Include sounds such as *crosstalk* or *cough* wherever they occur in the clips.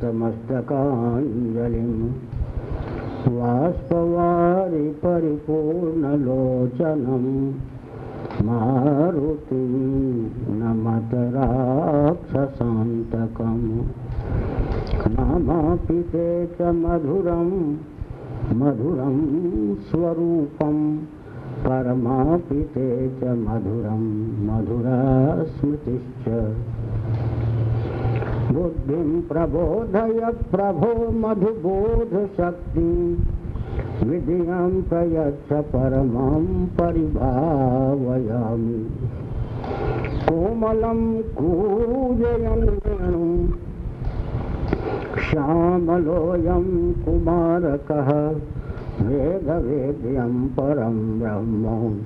कृतमस्तकाञ्जलिम् वाष्पवारि परिपूर्णलोचनम् मारुतिं नमत राक्षसान्तकम् नामापि ते च मधुरं मधुरं स्वरूपम् परमापि ते च मधुरं मधुरा स्मृतिश्च बुद्धिं प्रबोधय प्रभो मधुबोधशक्ति विधियं प्रयच्छ परमां परिभावयामि। कोमलं कूजयन् वेणुं। श्यामलोऽयं कुमारकः। वेदवेद्यं परं ब्रह्म।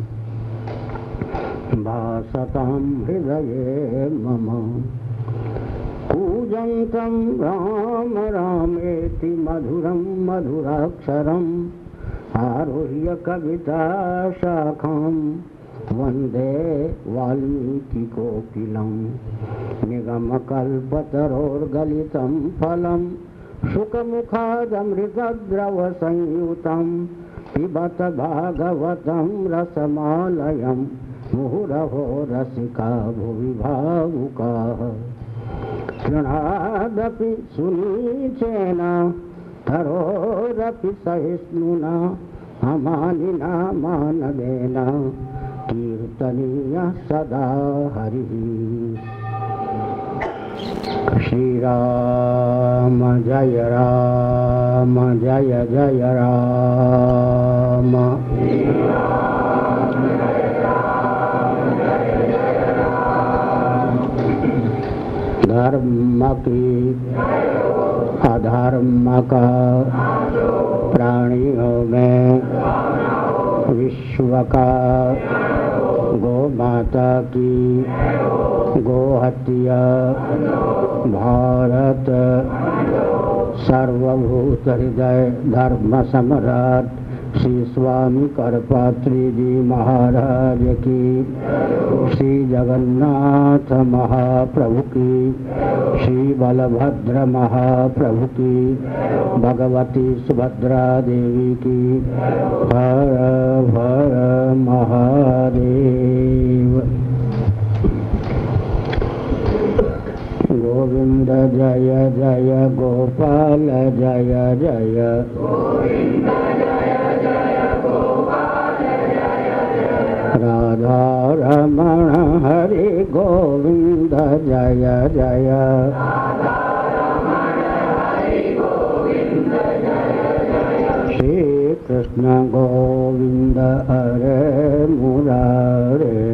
भासतां हृदये मम। पूजन्तं राम रामेति मधुरं मधुराक्षरम् आरुह्य कविताशाखां वंदे वाल्मीकिकोकिलं निगमकल्पतरोर्गलितं फलं शुकमुखादमृतद्रवसंयुतं पिबत भागवतं रसमालयं मुहुरहो रसिका भुवि भावुकाः तृणादपि सुनीचेन धरोरपि सहिष्णुना अमानिना मानवेन, कीर्तनीयः सदा हरिः। श्रीराम, जय राम, जय जय राम। धर्म की अधर्म का प्राणियों में विश्व का गो माता की गो हत्या भारत सर्वभूत हृदय धर्म सम्राट श्री स्वामी करपात्री जी महाराज की श्री जगन्नाथ महाप्रभु की श्री बलभद्र महाप्रभु की भगवती सुभद्रा देवी की हर हर महादेव। गोविंद जय जय गोपाल, जय जय। राधा रमण हरि गोविंद, जय जय। श्री कृष्ण गोविंद हरे मुरारे।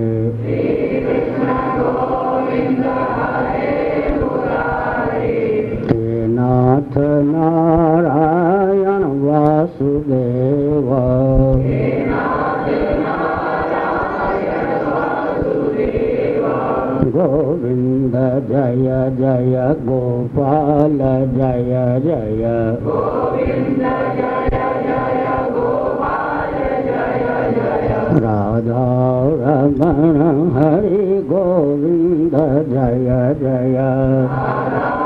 जय जय गोपाल जय जय। राधा रमण हरि गोविंद जय जय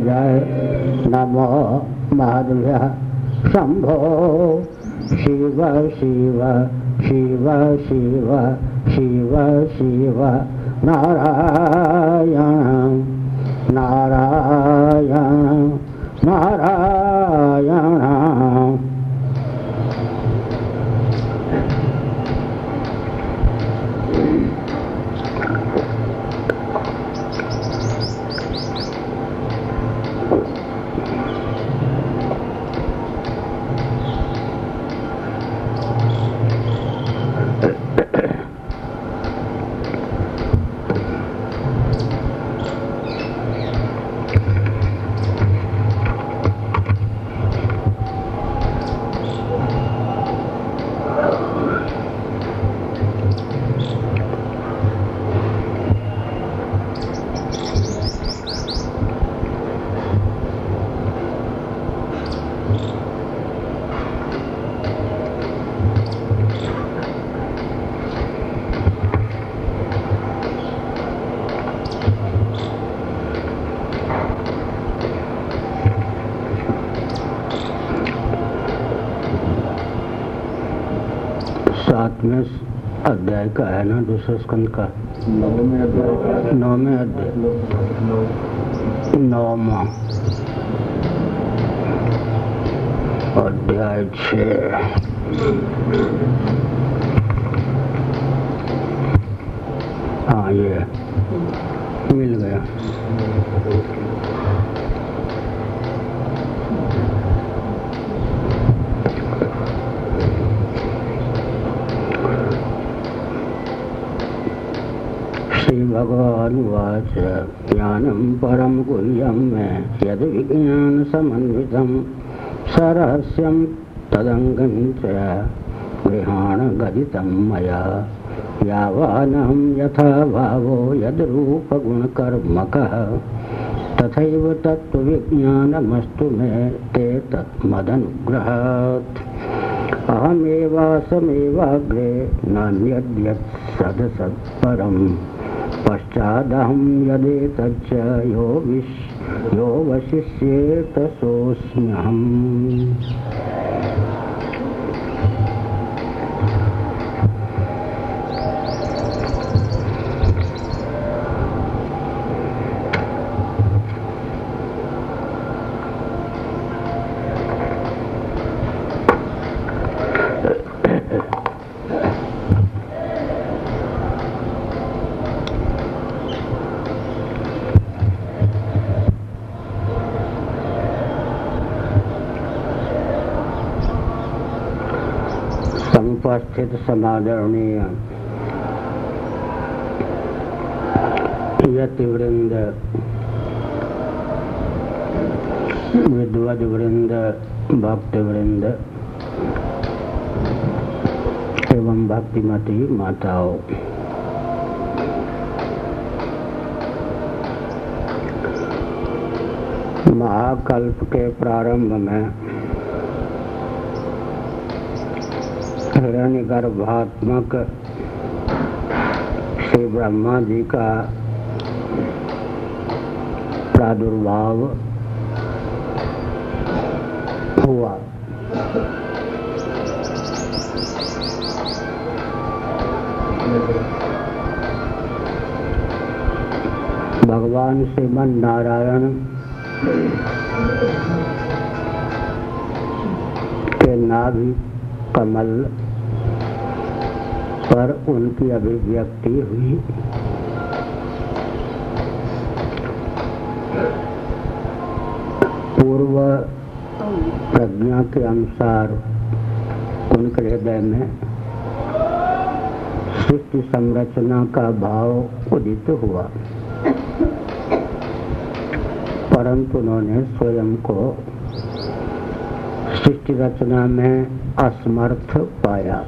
जय नमो महादेव शंभो। शिव शिव शिव शिव शिव शिव नारायण नारायण नारायण। अध्याय का है ना दूसरे स्कंद का? नौवें अध्याय नौवा अध्याय। छ। हाँ ये मिल गया। श्रीभगवानुवाच ज्ञानं परं गुह्यं मे यद्विज्ञानसमन्वितं सरहस्यं तदङ्गं च गृहाणगदितं मया यावानहं यथा भावो यद्रूपगुणकर्मकः तथैव तत्त्वविज्ञानमस्तु मे ते तत्मदनुग्रहात् अहमेवासमेवाग्रे नान्यद्यत् सदसत्परम् पश्चादहं यदेतच्च यो विश् यो वशिष्येत सोऽस्म्यहम् समुपस्थित समादरणीय यतिवृंद विद्वद वृंद भक्त वृंद एवं भक्तिमती माताओं महाकल्प के प्रारंभ में हिरण्य गर्भात्मक श्री ब्रह्मा जी का प्रादुर्भाव हुआ। भगवान श्रीमन नारायण के नाभि कमल पर उनकी अभिव्यक्ति हुई। पूर्व प्रज्ञा के अनुसार उनके हृदय में सृष्टि संरचना का भाव उदित हुआ। परंतु उन्होंने स्वयं को सृष्टि रचना में असमर्थ पाया।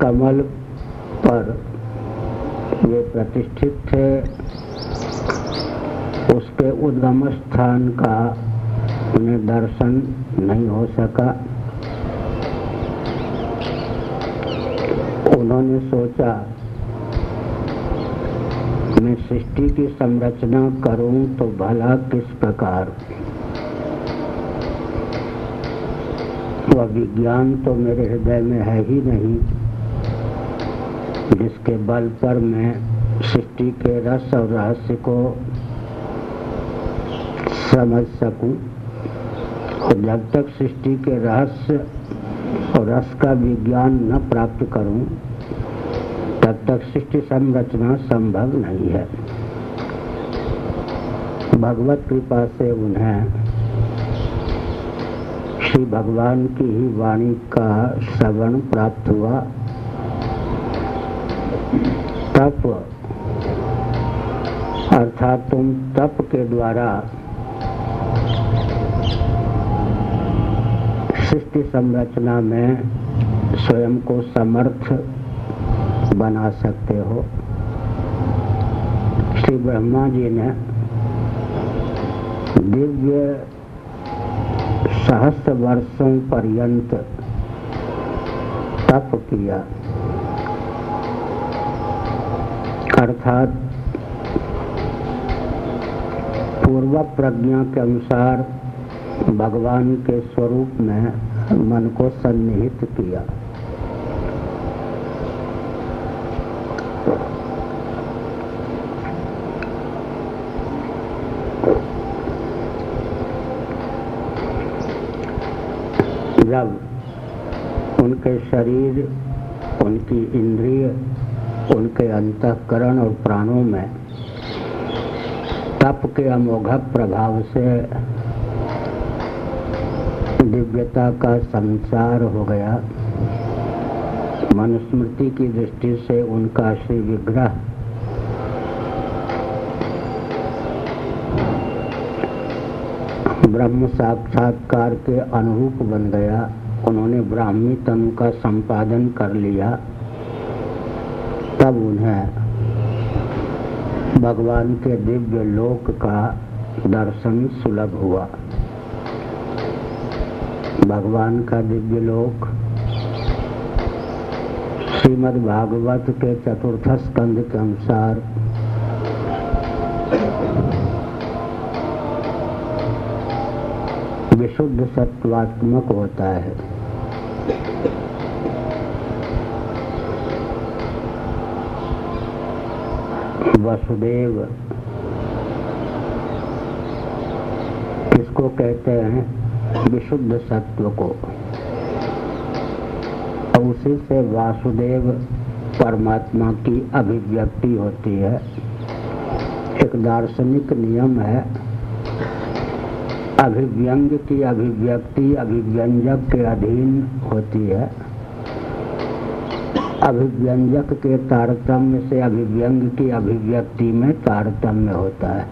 कमल पर वे प्रतिष्ठित थे। उसके उद्गम स्थान का उन्हें दर्शन नहीं हो सका। उन्होंने सोचा, मैं सृष्टि की संरचना करूँ तो भला किस प्रकार? वह विज्ञान तो मेरे हृदय में है ही नहीं। जिसके बल पर मैं सृष्टि के रस और रहस्य को समझ सकूँ, और जब तक सृष्टि के रहस्य और रस का विज्ञान न प्राप्त करूँ, तब तक सृष्टि संरचना संभव नहीं है। भगवत कृपा से उन्हें श्री भगवान की ही वाणी का श्रवण प्राप्त हुआ। तप। अर्थात तुम तप के द्वारा सृष्टि संरचना में स्वयं को समर्थ बना सकते हो। श्री ब्रह्मा जी ने दिव्य सहस्त्र वर्षों पर्यंत तप किया। अर्थात पूर्व प्रज्ञा के अनुसार भगवान के स्वरूप में मन को सन्निहित किया। जब उनके शरीर, उनकी इंद्रिय उनके अंतकरण और प्राणों में तप के अमोघ प्रभाव से दिव्यता का संसार हो गया। मनुस्मृति की दृष्टि से उनका श्री विग्रह ब्रह्म साक्षात्कार के अनुरूप बन गया। उन्होंने ब्राह्मी तनु का संपादन कर लिया तब उन्हें भगवान के दिव्य लोक का दर्शन सुलभ हुआ। भगवान का दिव्य लोक श्रीमद् भागवत के चतुर्थ स्कंद के अनुसार विशुद्ध सत्वात्मक होता है। वसुदेव। किसको कहते हैं? विशुद्ध सत्व को। और उसी से वासुदेव परमात्मा की अभिव्यक्ति होती है। एक दार्शनिक नियम है, अभिव्यंग की अभिव्यक्ति, अभिव्यंजक के अधीन होती है। अभिव्यंजक के तारतम्य से अभिव्यंग की अभिव्यक्ति में तारतम्य होता है।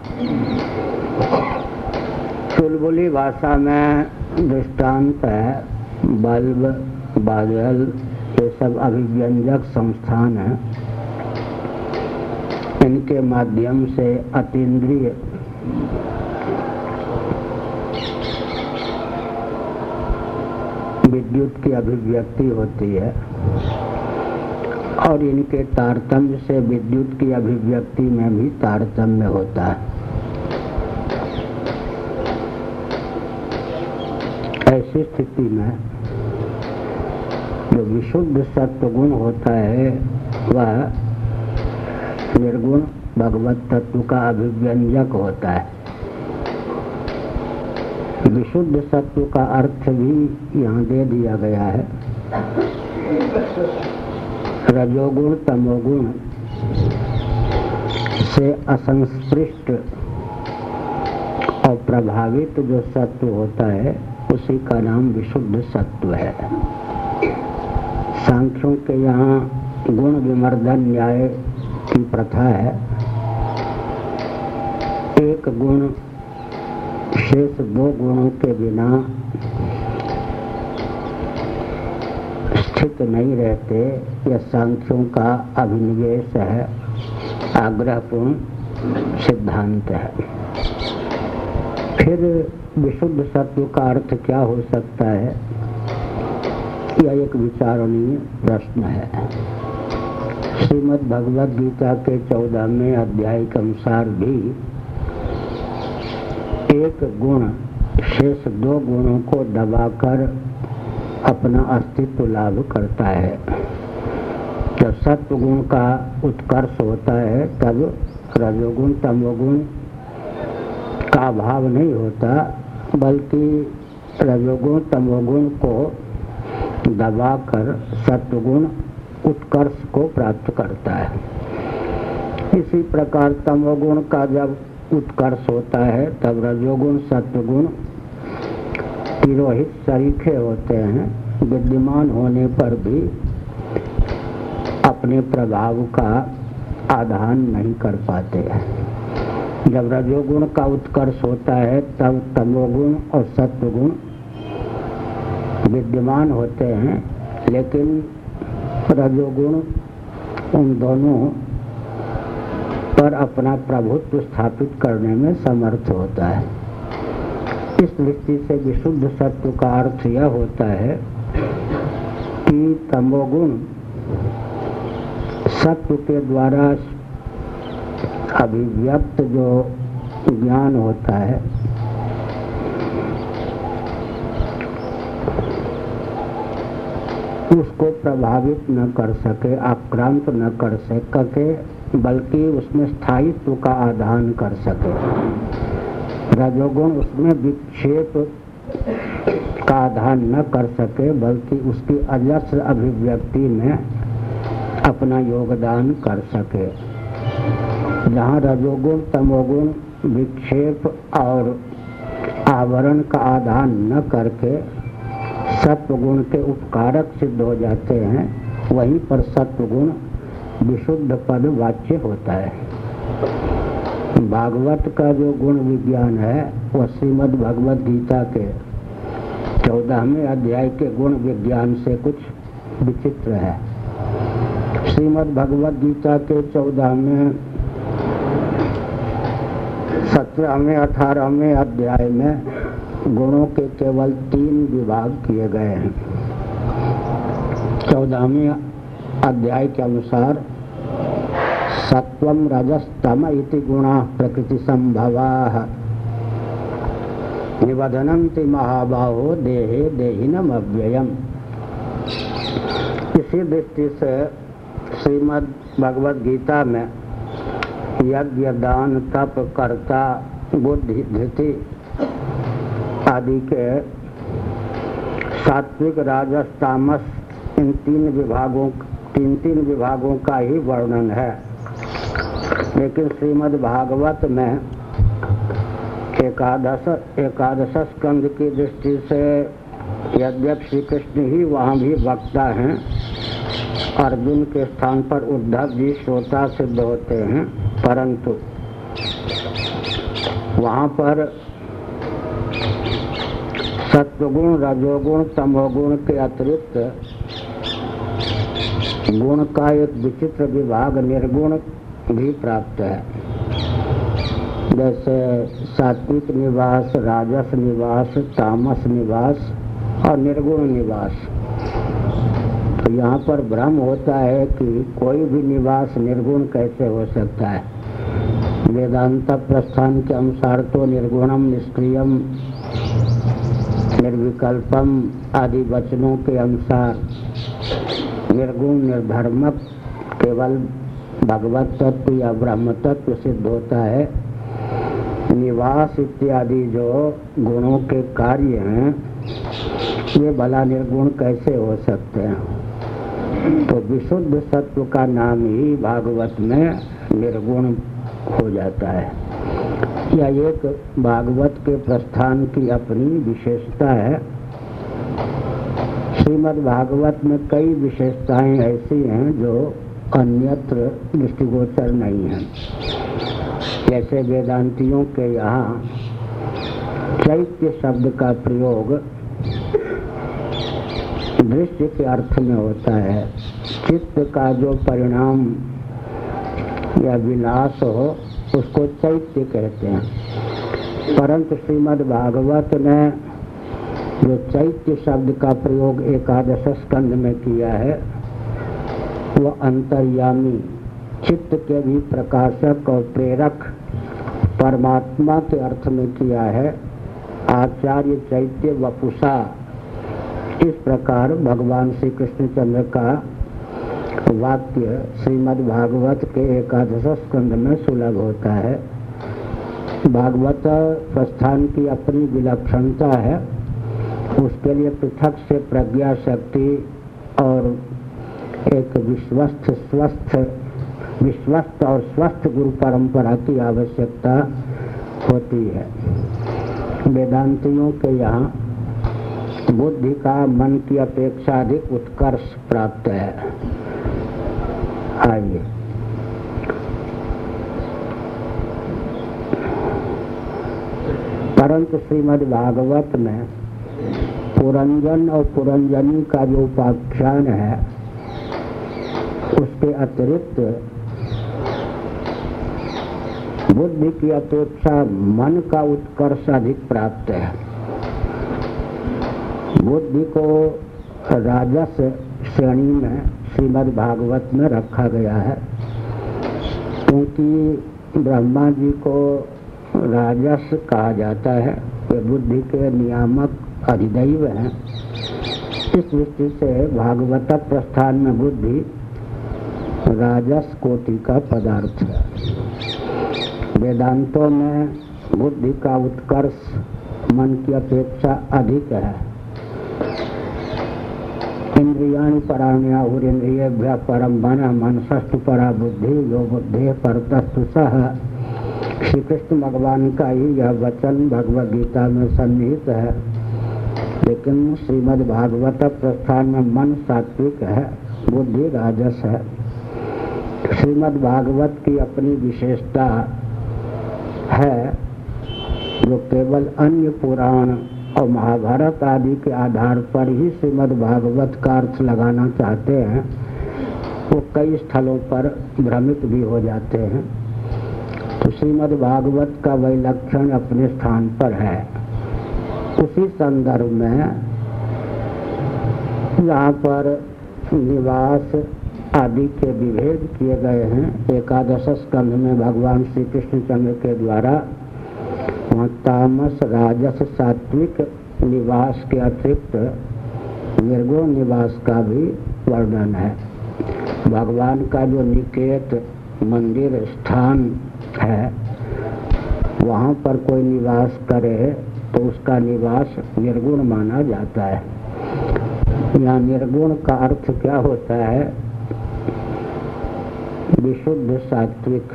चुलबुली भाषा में दृष्टांत है, बल्ब, बादल, ये सब अभिव्यंजक संस्थान है। इनके माध्यम से अतीन्द्रिय विद्युत की अभिव्यक्ति होती है। और इनके तारतम्य से विद्युत की अभिव्यक्ति में भी तारतम्य होता है। ऐसी स्थिति में जो विशुद्ध सत्व गुण होता है, वह निर्गुण भगवत तत्व का अभिव्यंजक होता है। विशुद्ध सत्व का अर्थ भी यहाँ दे दिया गया है। रजोगुण तमोगुण से असंस्पृष्ट और प्रभावित जो सत्व होता है, उसी का नाम विशुद्ध सत्व है। सांख्यों के यहाँ गुण विमर्दन न्याय की प्रथा है। एक गुण, शेष दो गुणों के बिना स्थित नहीं रहते, यह सांख्यों का अभिनिवेश है। आग्रहपूर्ण सिद्धांत है। फिर विशुद्ध सत्व का अर्थ क्या हो सकता है? यह एक विचारणीय प्रश्न है। श्रीमद् भगवद गीता के चौदहवें अध्याय के अनुसार भी एक गुण, शेष दो गुणों को दबाकर अपना अस्तित्व लाभ करता है। जब सत्व गुण का उत्कर्ष होता है, तब रजोगुण, तमोगुण का भाव नहीं होता, बल्कि रजोगुण, तमोगुण को दबाकर सत्वगुण उत्कर्ष को प्राप्त करता है। इसी प्रकार तमोगुण का जब उत्कर्ष होता है, तब रजोगुण, सत्वगुण तिरोहित सरीखे होते हैं, विद्यमान होने पर भी अपने प्रभाव का आधान नहीं कर पाते हैं। जब रजोगुण का उत्कर्ष होता है, तब तमोगुण और सत्वगुण विद्यमान होते हैं, लेकिन रजोगुण उन दोनों पर अपना प्रभुत्व स्थापित करने में समर्थ होता है। इस दृष्टि से विशुद्ध सत्व का अर्थ यह होता है कि तमोगुण सत्व के द्वारा अभिव्यक्त जो ज्ञान होता है, उसको प्रभावित न कर सके, आक्रांत न कर सके, बल्कि उसमें स्थायित्व का आधान कर सके। रजोगुण उसमें विक्षेप का आधार न कर सके, बल्कि उसकी अजस्र अभिव्यक्ति में अपना योगदान कर सके। जहाँ रजोगुण तमोगुण विक्षेप और आवरण का आधार न करके सत्वगुण के उपकारक सिद्ध हो जाते हैं, वहीं पर सत्वगुण विशुद्ध पद वाच्य होता है। भागवत का जो गुण विज्ञान है वह श्रीमद भगवत गीता के चौदहवें अध्याय के गुण विज्ञान से कुछ विचित्र है। श्रीमद् भगवद गीता के चौदह में सत्रहवें, अठारहवें अध्याय में गुणों के केवल तीन विभाग किए गए हैं। चौदहवें अध्याय के अनुसार सत्वम रजस्तम गुणा प्रकृति संभवा निबधनंति महाबाहो देहे देहिनम अव्ययम इसी दृष्टि से श्रीमद् भगवद गीता में यज्ञ, दान, तप, कर्ता, बुद्धि, धृति आदि के सात्विक, राजस, तामस इन तीन विभागों, तीन तीन विभागों का ही वर्णन है। लेकिन श्रीमद् भागवत में एकादश एकादश स्कंद की दृष्टि से यद्यप श्री कृष्ण ही वहाँ भी वक्ता हैं, अर्जुन के स्थान पर उद्धव जी श्रोता सिद्ध होते हैं, परंतु वहाँ पर सत्वगुण, रजोगुण, तमोगुण के अतिरिक्त गुण का एक विचित्र विभाग, निर्गुण भी प्राप्त है। जैसे सात्विक निवास, राजस निवास, तामस निवास और निर्गुण निवास। तो यहाँ पर भ्रम होता है कि कोई भी निवास निर्गुण कैसे हो सकता है? वेदांत प्रस्थान के अनुसार तो निर्गुणम, निष्क्रियम, निर्विकल्पम आदि वचनों के अनुसार निर्गुण, निर्धर्मक, केवल भगवत तत्व या ब्रह्म तत्व सिद्ध होता है। निवास इत्यादि जो गुणों के कार्य हैं, ये भला निर्गुण कैसे हो सकते हैं? तो विशुद्ध सत्व का नाम ही भागवत में निर्गुण हो जाता है। या एक भागवत के प्रस्थान की अपनी विशेषता है। श्रीमद् भागवत में कई विशेषताएँ ऐसी हैं जो अन्यत्र दृष्टिगोचर नहीं है। जैसे वेदांतियों के यहाँ चैत्य शब्द का प्रयोग दृश्य के अर्थ में होता है। चित्त का जो परिणाम या विलास हो, उसको चैत्य कहते हैं। परंतु श्रीमद् भागवत ने जो चैत्य शब्द का प्रयोग एकादश स्कंद में किया है वह अंतर्यामी। चित्त के भी प्रकाशक और प्रेरक परमात्मा के अर्थ में किया है। आचार्य चैत्य वपुषा। इस प्रकार भगवान श्री कृष्णचंद्र का वाक्य श्रीमद् भागवत के एकादश स्कंद में सुलभ होता है। भागवत प्रस्थान की अपनी विलक्षणता है। उसके लिए पृथक से प्रज्ञा शक्ति और एक विश्वस्त स्वस्थ, विश्वस्त और स्वस्थ गुरु परंपरा की आवश्यकता होती है। वेदांतियों के यहाँ बुद्धि का मन की अपेक्षा अधिक उत्कर्ष प्राप्त है। आइए। परंतु श्रीमद् भागवत में पुरंजन और पुरंजनी का जो उपाख्यान है उसके अतिरिक्त बुद्धि की अपेक्षा मन का उत्कर्ष अधिक प्राप्त है। बुद्धि को राजस श्रेणी में श्रीमद् भागवत में रखा गया है, क्योंकि ब्रह्मा जी को राजस कहा जाता है। वे बुद्धि के नियामक अधिदैव हैं। इस दृष्टि से भागवत प्रस्थान में बुद्धि राजस कोटि का पदार्थ है वेदांतों में बुद्धि का उत्कर्ष मन की अपेक्षा अधिक है। इंद्रिया पराण्याहुर इंद्रिय परम मन मनसस्तु परा बुद्धि जो बुद्धि परतस्तु सह। श्री कृष्ण भगवान का ही यह वचन भगवद गीता में सन्निहित है। लेकिन श्रीमद् भागवत प्रस्थान में मन सात्विक है, बुद्धि राजस है। श्रीमद् भागवत की अपनी विशेषता है जो केवल अन्य पुराण और महाभारत आदि के आधार पर ही श्रीमद् भागवत का अर्थ लगाना चाहते हैं, वो कई स्थलों पर भ्रमित भी हो जाते हैं। तो श्रीमद भागवत का लक्षण अपने स्थान पर है। उसी संदर्भ में यहाँ पर निवास आदि के विभेद किए गए हैं। एकादश स्कंध में भगवान श्री कृष्णचंद्र के द्वारा तामस, राजस, सात्विक निवास के अतिरिक्त निर्गुण निवास का भी वर्णन है। भगवान का जो निकेत मंदिर स्थान है, वहाँ पर कोई निवास करे तो उसका निवास निर्गुण माना जाता है। यहाँ निर्गुण का अर्थ क्या होता है? विशुद्ध सात्विक।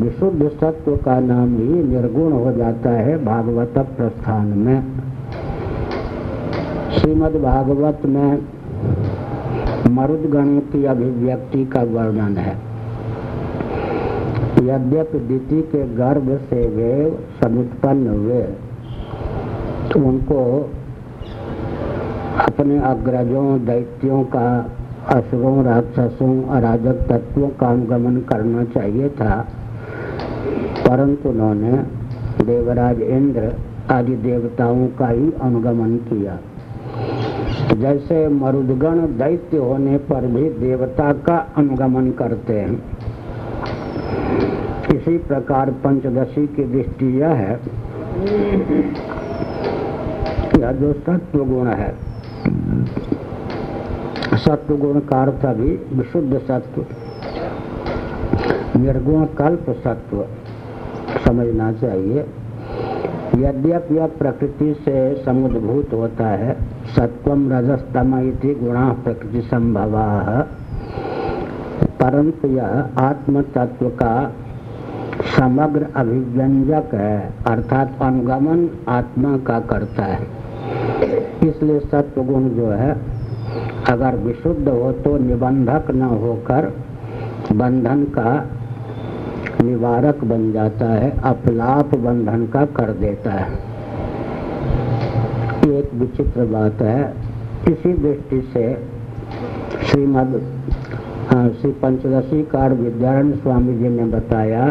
विशुद्ध सत्व का नाम ही निर्गुण हो जाता है भागवत प्रस्थान में। श्रीमद् भागवत में मरुदगण की अभिव्यक्ति का वर्णन है। यद्यपि दिति के गर्भ से वे समुत्पन्न हुए तो उनको अपने अग्रजों, दैत्यों का असुरों राक्षसों अराजक तत्वों का अनुगमन करना चाहिए था। परंतु उन्होंने देवराज इंद्र आदि देवताओं का ही अनुगमन किया। जैसे मरुदगण दैत्य होने पर भी देवता का अनुगमन करते हैं। इसी प्रकार पंचदशी की दृष्टि यह है, यह जो सत्व गुण है सत्व गुण का अर्थ अभी विशुद्ध सत्व। निर्गुण कल्प सत्व समझना चाहिए। यद्यप यह प्रकृति से समुद्भूत होता है सत्वम रजस्तम इति गुणा प्रकृति संभव। परंतु यह आत्म तत्व का समग्र अभिव्यंजक है, अर्थात अनुगमन आत्मा का करता है। इसलिए सत्व गुण जो है अगर विशुद्ध हो तो निबंधक न होकर बंधन का निवारक बन जाता है, अपलाप बंधन का कर देता है। एक विचित्र बात है, इसी दृष्टि से श्रीमद श्री पंचदशी कार विद्यारण स्वामी जी ने बताया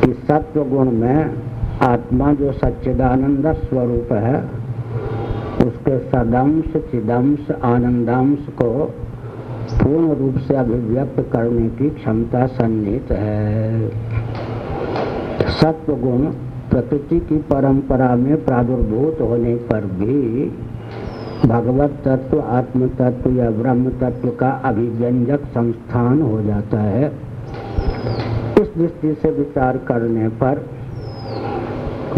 कि सत्व गुण में आत्मा जो सच्चिदानंद स्वरूप है उसके सदंश, चिदंश, आनंदांश को पूर्ण रूप से अभिव्यक्त करने की क्षमता सन्निहित है। सत्व गुण प्रकृति की परंपरा में प्रादुर्भूत होने पर भी भगवत तत्व, आत्म तत्व या ब्रह्म तत्व का अभिव्यंजक संस्थान हो जाता है। इस दृष्टि से विचार करने पर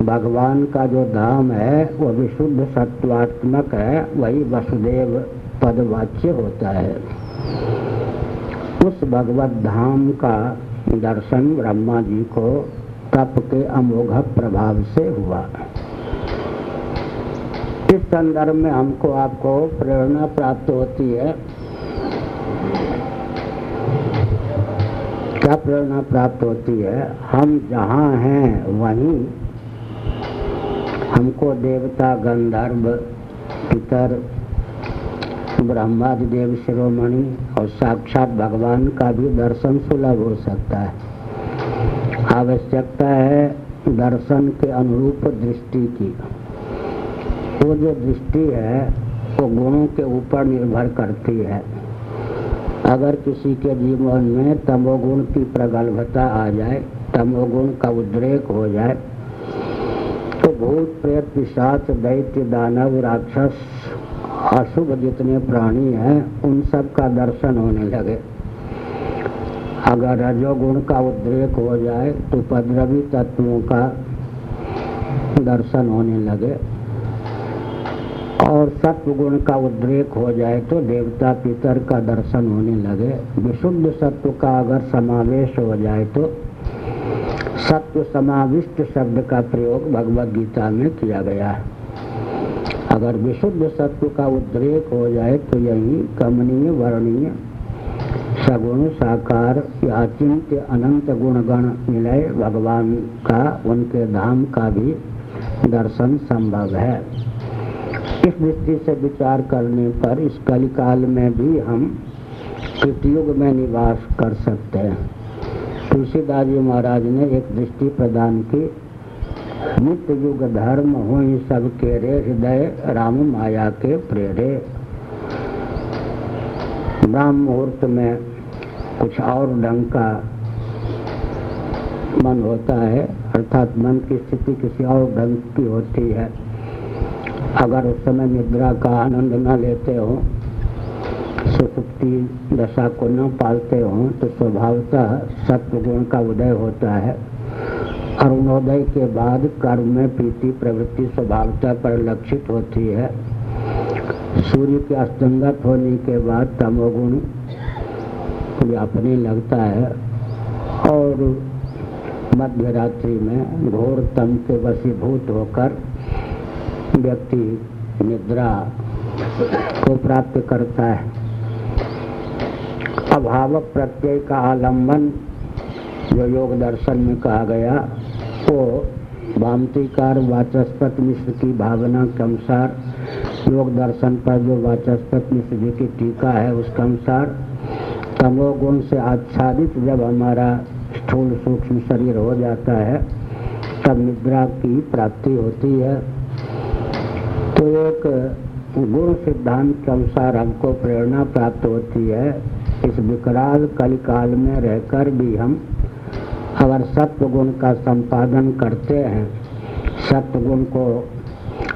भगवान का जो धाम है, वो विशुद्ध सत्वात्मक है, वही वसुदेव पदवाच्य होता है। उस भगवत धाम का दर्शन ब्रह्मा जी को तप के अमोघ प्रभाव से हुआ। इस संदर्भ में हमको आपको प्रेरणा प्राप्त होती है। क्या प्रेरणा प्राप्त होती है? हम जहाँ हैं, वहीं हमको देवता, गंधर्व, पितर, ब्रह्मादि देव, शिरोमणि और साक्षात भगवान का भी दर्शन सुलभ हो सकता है। आवश्यकता है दर्शन के अनुरूप दृष्टि की। वो जो दृष्टि है, वो गुणों के ऊपर निर्भर करती है। अगर किसी के जीवन में तमोगुण की प्रगल्भता आ जाए, तमोगुण का उद्रेक हो जाए भूत प्रेत पिशाच दैत्य दानव, राक्षस, अशुभ जितने प्राणी हैं, उन सब का दर्शन होने लगे। अगर रजोगुण का उद्रेक हो जाए तो उपद्रवी तत्वों का दर्शन होने लगे। और सत्व गुण का उद्रेक हो जाए तो देवता पितर का दर्शन होने लगे। विशुद्ध सत्व का अगर समावेश हो जाए तो सत्व समाविष्ट शब्द का प्रयोग भगवत गीता में किया गया है। अगर विशुद्ध सत्व का उद्रेक हो जाए तो यही कमनीय वर्णीय सगुण साकार या चिंत्य अनंत गुणगण मिले भगवान का, उनके धाम का भी दर्शन संभव है। इस दृष्टि से विचार करने पर इस कलिकाल में भी हम कृतयुग में निवास कर सकते हैं। तुलसीदास जी महाराज ने एक दृष्टि प्रदान की, नित्य युग धर्म हो सबके रे, हृदय राम माया के प्रेरे। ब्राह्म मुहूर्त में कुछ और ढंग का मन होता है, अर्थात मन की स्थिति किसी और ढंग की होती है। अगर उस समय निद्रा का आनंद न लेते हो सुसुप्ति दशा को न पालते हों तो स्वभावतः सत्व गुण का उदय होता है। अरुणोदय के बाद कर्म में प्रीति, प्रवृत्ति, स्वभावतः परिलक्षित होती है। सूर्य के अस्तंगत होने के बाद तमोगुण व्यापने लगता है और मध्य रात्रि में घोर तम के वशीभूत होकर व्यक्ति निद्रा को प्राप्त करता है। अभाव प्रत्यय का आलंबन जो योग दर्शन में कहा गया वो वामतीकार वाचस्पत मिश्र की भावना के अनुसार योग दर्शन पर जो वाचस्पत मिश्र जी की टीका है उसके अनुसार, तमोगुण से आच्छादित जब हमारा स्थूल सूक्ष्म शरीर हो जाता है, तब निद्रा की प्राप्ति होती है। तो एक गुण सिद्धांत के अनुसार हमको प्रेरणा प्राप्त होती है इस विकराल कलिकाल में रहकर भी हम अगर सत्व गुण का संपादन करते हैं सत्व गुण को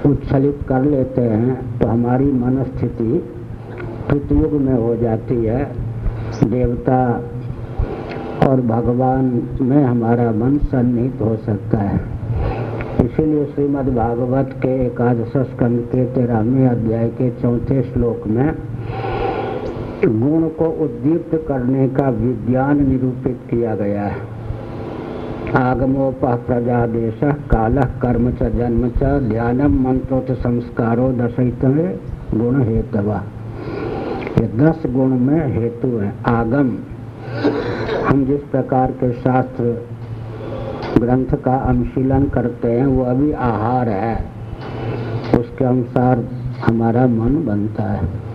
उच्छलित कर लेते हैं तो हमारी मनस्थिति कृतयुग में हो जाती है। देवता और भगवान में हमारा मन सन्निहित हो सकता है। इसीलिए श्रीमद् भागवत के एकादश स्कंद के तेरहवें अध्याय के चौथे श्लोक में गुण को उद्दीप्त करने का विज्ञान निरूपित किया गया है। आगमोप प्रजादेश, काल कर्म च, जन्म च, ध्यानम मंत्रोत संस्कारो दशित गुण हेतवा। ये दस गुण में हेतु है। आगम। हम जिस प्रकार के शास्त्र ग्रंथ का अनुशीलन करते हैं, वो अभी आहार है। उसके अनुसार हमारा मन बनता है।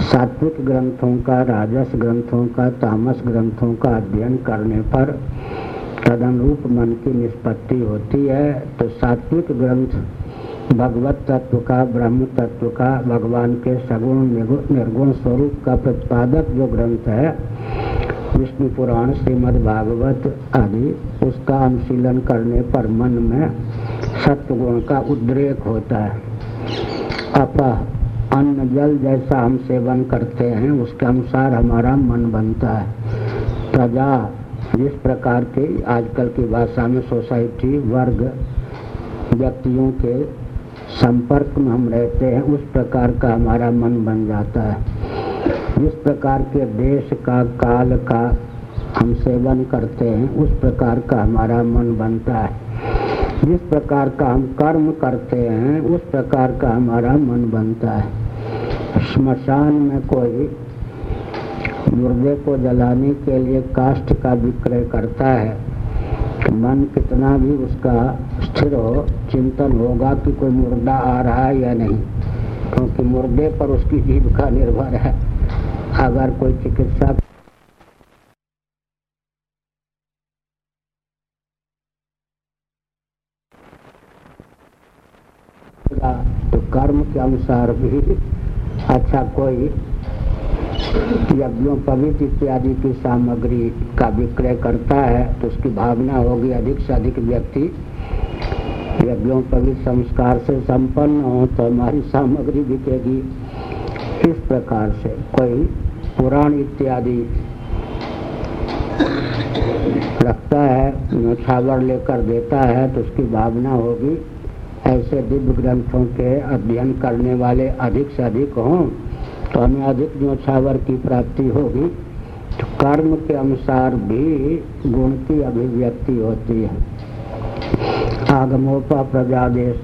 सात्विक ग्रंथों का, राजस ग्रंथों का, तामस ग्रंथों का अध्ययन करने पर तदनुरूप मन की निष्पत्ति होती है। तो सात्विक ग्रंथ भगवत तत्व का, ब्रह्म तत्व का, भगवान के सगुण निर्गुण स्वरूप का प्रतिपादक जो ग्रंथ है, विष्णु पुराण, श्रीमद् भागवत आदि, उसका अनुशीलन करने पर मन में सत्य गुण का उद्रेक होता है। अपह अन्न जल जैसा हम सेवन करते हैं, उसके अनुसार हमारा मन बनता है। प्रजा, जिस प्रकार के आजकल की भाषा में सोसाइटी, वर्ग, व्यक्तियों के संपर्क में हम रहते हैं, उस प्रकार का हमारा मन बन जाता है। जिस प्रकार के देश का, काल का हम सेवन करते हैं, उस प्रकार का हमारा मन बनता है। जिस प्रकार का हम कर्म करते हैं, उस प्रकार का हमारा मन बनता है। स्मशान में कोई मुर्दे को जलाने के लिए काष्ठ का विक्रय करता है मन कितना भी उसका स्थिर हो, चिंतन होगा कि कोई मुर्दा आ रहा है या नहीं। क्योंकि मुर्दे पर उसकी जीव का निर्भर है। अगर कोई चिकित्सा तो कर्म के अनुसार भी अच्छा कोई यज्ञों, पवित्र इत्यादि की सामग्री का विक्रय करता है तो उसकी भावना होगी अधिक से अधिक व्यक्ति यज्ञों, पवित्र संस्कार से संपन्न हो तो हमारी सामग्री बिकेगी। इस प्रकार से कोई पुराण इत्यादि रखता है, छावर लेकर देता है तो उसकी भावना होगी ऐसे दिव्य ग्रंथों के अध्ययन करने वाले अधिक से अधिक हों तो हमें अधिक न्योछावर की प्राप्ति होगी। तो कर्म के अनुसार भी गुण की अभिव्यक्ति होती है। आगमोपा प्रजादेश,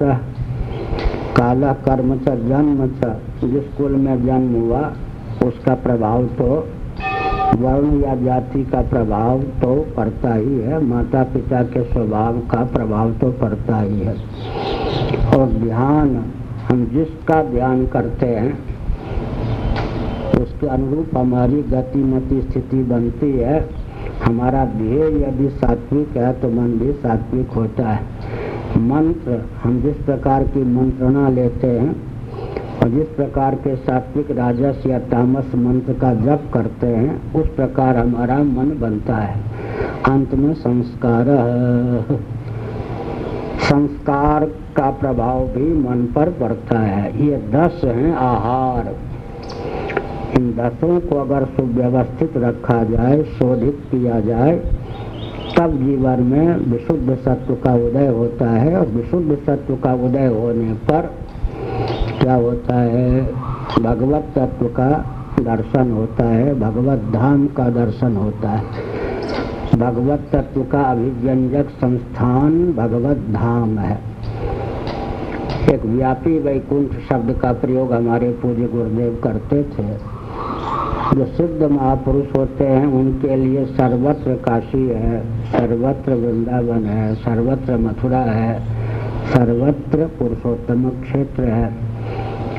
काला कर्म च, जन्म च, जिस कुल में जन्म हुआ, उसका प्रभाव तो वर्ण या जाति का प्रभाव तो पड़ता ही है माता पिता के स्वभाव का प्रभाव तो पड़ता ही है। और ध्यान हम जिसका ध्यान करते हैं, उसके अनुरूप हमारी गतिमती स्थिति बनती है। हमारा ध्येय यदि सात्विक है तो मन भी सात्विक होता है। मंत्र, हम जिस प्रकार की मंत्रणा लेते हैं, और जिस प्रकार के सात्विक, राजस या तामस मंत्र का जप करते हैं, उस प्रकार हमारा मन बनता है। अंत में संस्कार। संस्कार का प्रभाव भी मन पर पड़ता है। ये दस हैं आहार। इन दसों को अगर सुव्यवस्थित रखा जाए, शोधित किया जाए, तब जीवन में विशुद्ध सत्व का उदय होता है। और विशुद्ध सत्व का उदय होने पर क्या होता है? भगवत तत्व का दर्शन होता है, भगवत धाम का दर्शन होता है। भगवत तत्व का अभिव्यंजक संस्थान भगवत धाम है। एक व्यापी वैकुंठ शब्द का प्रयोग हमारे पूज्य गुरुदेव करते थे। जो सिद्ध महापुरुष होते हैं, उनके लिए सर्वत्र काशी है, सर्वत्र वृंदावन है, सर्वत्र मथुरा है, सर्वत्र पुरुषोत्तम क्षेत्र है।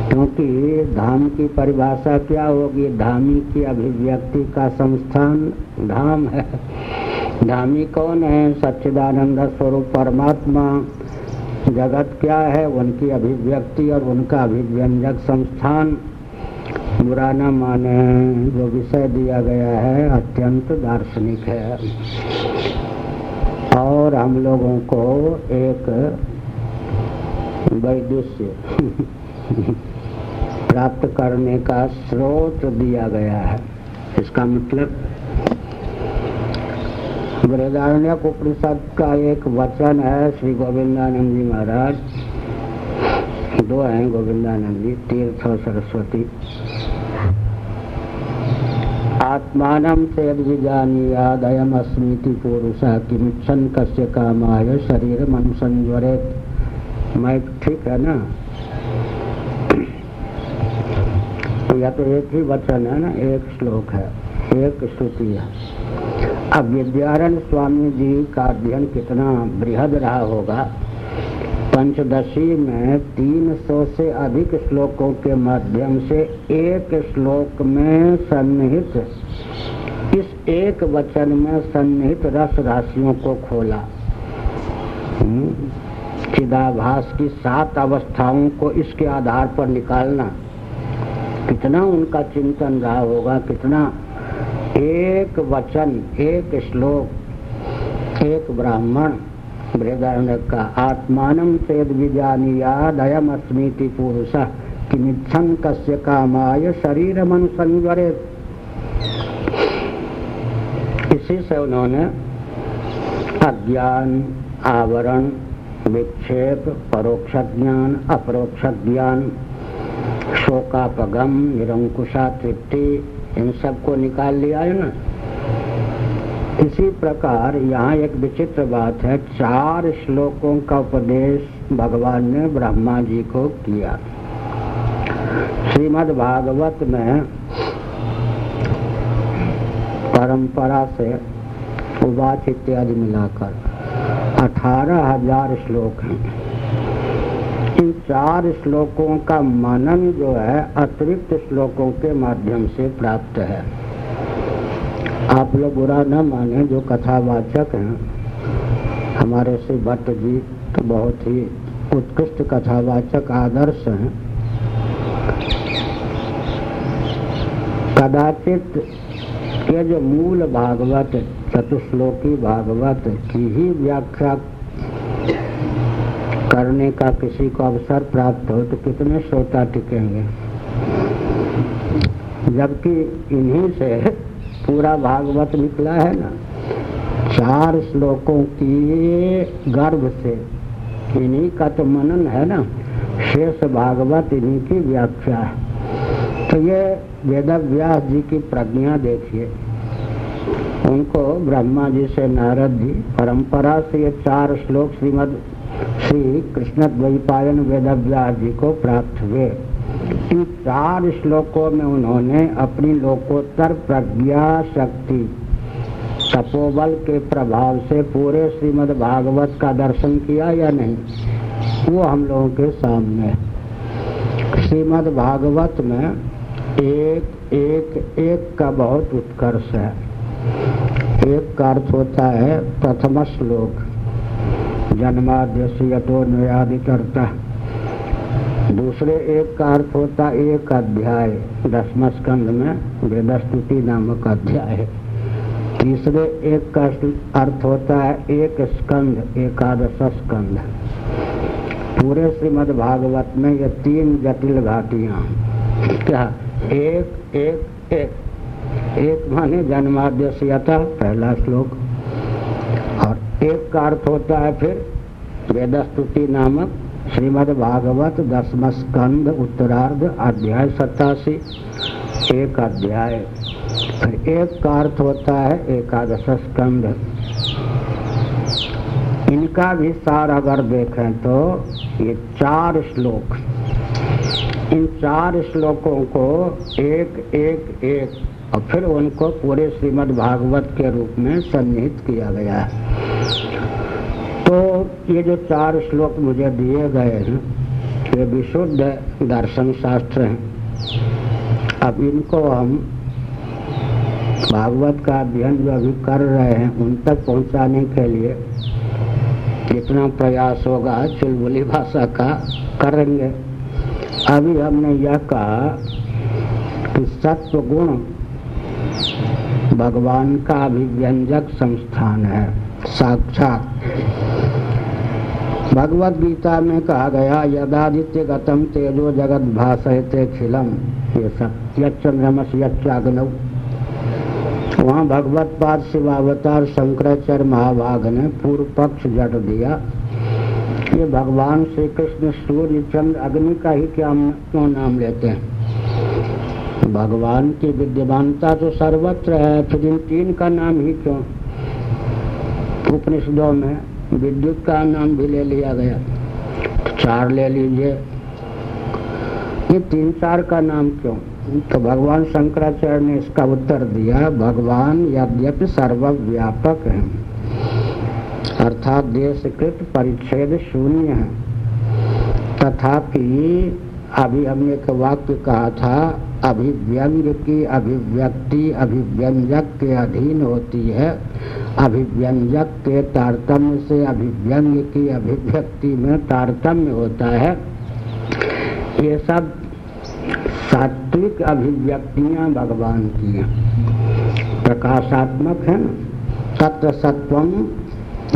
क्योंकि धाम की परिभाषा क्या होगी? धामी की अभिव्यक्ति का संस्थान धाम है। धामी कौन है? सच्चिदानंद स्वरूप परमात्मा। जगत क्या है? उनकी अभिव्यक्ति और उनका अभिव्यंजक संस्थान। बुरा न माने, जो विषय दिया गया है, अत्यंत दार्शनिक है। और हम लोगों को एक वैदुष्य *laughs* प्राप्त करने का स्रोत दिया गया है। इसका मतलब बृहदारण्य उपनिषद का एक वचन है, श्री गोविंदानंद जी महाराज। दो हैं गोविंदानंद जी, तीर्थ और सरस्वती। आत्मान से यदविजानीयादयमस्मीति पुरुष किमिच्छन कस्य कामाय शरीर मन संज्वरित मैं ठीक है ना? तो यह तो एक ही वचन है ना, एक श्लोक है, एक स्तुति है। अब विद्यारण स्वामी जी का अध्ययन कितना बृहद रहा होगा। पंचदशी में 300 से अधिक श्लोकों के माध्यम से एक श्लोक में सन्निहित इस एक वचन में सन्निहित रस राशियों को खोला। हम्म, चिदाभास की सात अवस्थाओं को इसके आधार पर निकालना। कितना उनका चिंतन रहा होगा कितना एक वचन, एक श्लोक, एक ब्राह्मण का आत्मान चेद विजानियादयम अस्मीति पुरुष, किमिच्छन कामाय शरीर मन इसी से उन्होंने अज्ञान, आवरण, विक्षेप, परोक्ष ज्ञान, अपरोक्ष ज्ञान, शोकापगम, निरंकुशा तृप्ति इन सबको निकाल लिया है ना? इसी प्रकार यहाँ एक विचित्र बात है, चार श्लोकों का उपदेश भगवान ने ब्रह्मा जी को किया। श्रीमद् भागवत में परंपरा से उबाच इत्यादि मिलाकर अठारह हज़ार श्लोक हैं। इन चार श्लोकों का मनन जो है, अतिरिक्त श्लोकों के माध्यम से प्राप्त है। आप लोग बुरा न माने, जो कथावाचक हैं। हमारे श्री भट्ट जी तो बहुत ही उत्कृष्ट कथावाचक आदर्श हैं। कदाचित ये जो मूल भागवत, चतुश्लोकी भागवत की ही व्याख्या करने का किसी को अवसर प्राप्त हो तो कितने श्रोता टिकेंगे? जबकि इन्हीं से पूरा भागवत निकला है ना। चार श्लोकों की गर्भ से इन्हीं का तो मनन है ना। शेष भागवत इन्हीं की व्याख्या है। तो ये वेद व्यास जी की प्रज्ञा देखिए। उनको ब्रह्मा जी से नारद जी परंपरा से ये चार श्लोक श्रीमद श्री कृष्ण द्वैपायन वेद जी को प्राप्त हुए इन चार श्लोकों में उन्होंने अपनी लोकोत्तर प्रज्ञा शक्ति तपोबल के प्रभाव से पूरे श्रीमद् भागवत का दर्शन किया या नहीं, वो हम लोगों के सामने श्रीमद् भागवत में एक एक एक का बहुत उत्कर्ष है। एक का अर्थ होता है प्रथम श्लोक। जन्माद्यसी करता दूसरे एक का अर्थ होता एक अध्याय। दसम स्कंद में वेदस्तुति नामक अध्याय है। तीसरे एक का अर्थ होता है, एक स्कंद, एकादश स्कंद। पूरे श्रीमद भागवत में ये तीन जटिल घाटियाँ क्या? एक एक एक। एक माने जन्माद्यसीयता पहला श्लोक। और एक का अर्थ होता है फिर। वेदस्तुति नामक श्रीमद् भागवत दसम स्कंद उत्तरार्ध अध्याय सतासी एक अध्याय। फिर एक का अर्थ होता है एकादश स्कंद। इनका भी सार अगर देखें तो ये चार श्लोक। इन चार श्लोकों को एक एक एक और फिर उनको पूरे श्रीमद् भागवत के रूप में सन्निहित किया गया है। तो ये जो चार श्लोक मुझे दिए गए हैं, ये विशुद्ध दर्शन शास्त्र हैं। अब इनको हम भागवत का अध्ययन जो अभी कर रहे हैं, उन तक पहुँचाने के लिए कितना प्रयास होगा, चुलबुली भाषा का करेंगे। अभी हमने यह कहा कि सत्व गुण भगवान का अभिव्यंजक संस्थान है। साक्षात भगवत गीता में कहा गया यदादित्य गतम तेजो जगत भाषते खिलम। ये सब यमस वहाँ भगवत पाद शिवावतार शंकराचार्य महाभाग ने पूर्व पक्ष जड़ दिया। ये भगवान श्री कृष्ण सूर्य चंद्र अग्नि का ही क्या क्यों नाम लेते हैं? भगवान की विद्यमानता तो सर्वत्र है, फिर इन तीन का नाम ही क्यों? उपनिषदों में विद्युत का नाम भी ले लिया गया। चार ले लीजिए। ये तीन चार का नाम क्यों? तो भगवान शंकराचार्य ने इसका उत्तर दिया, भगवान यद्यपि सर्वव्यापक है, अर्थात देशकृत परिच्छेद शून्य है। तथापि, अभी हमने एक वाक्य कहा था अभिव्यंग की अभिव्यक्ति, अभिव्यंजक के अधीन होती है। अभिव्यंजक के तारतम्य से अभिव्यंग की अभिव्यक्ति में तारतम्य होता है। ये सब सात्विक अभिव्यक्तियाँ भगवान की हैं। प्रकाशात्मक है। तत्व सत्वम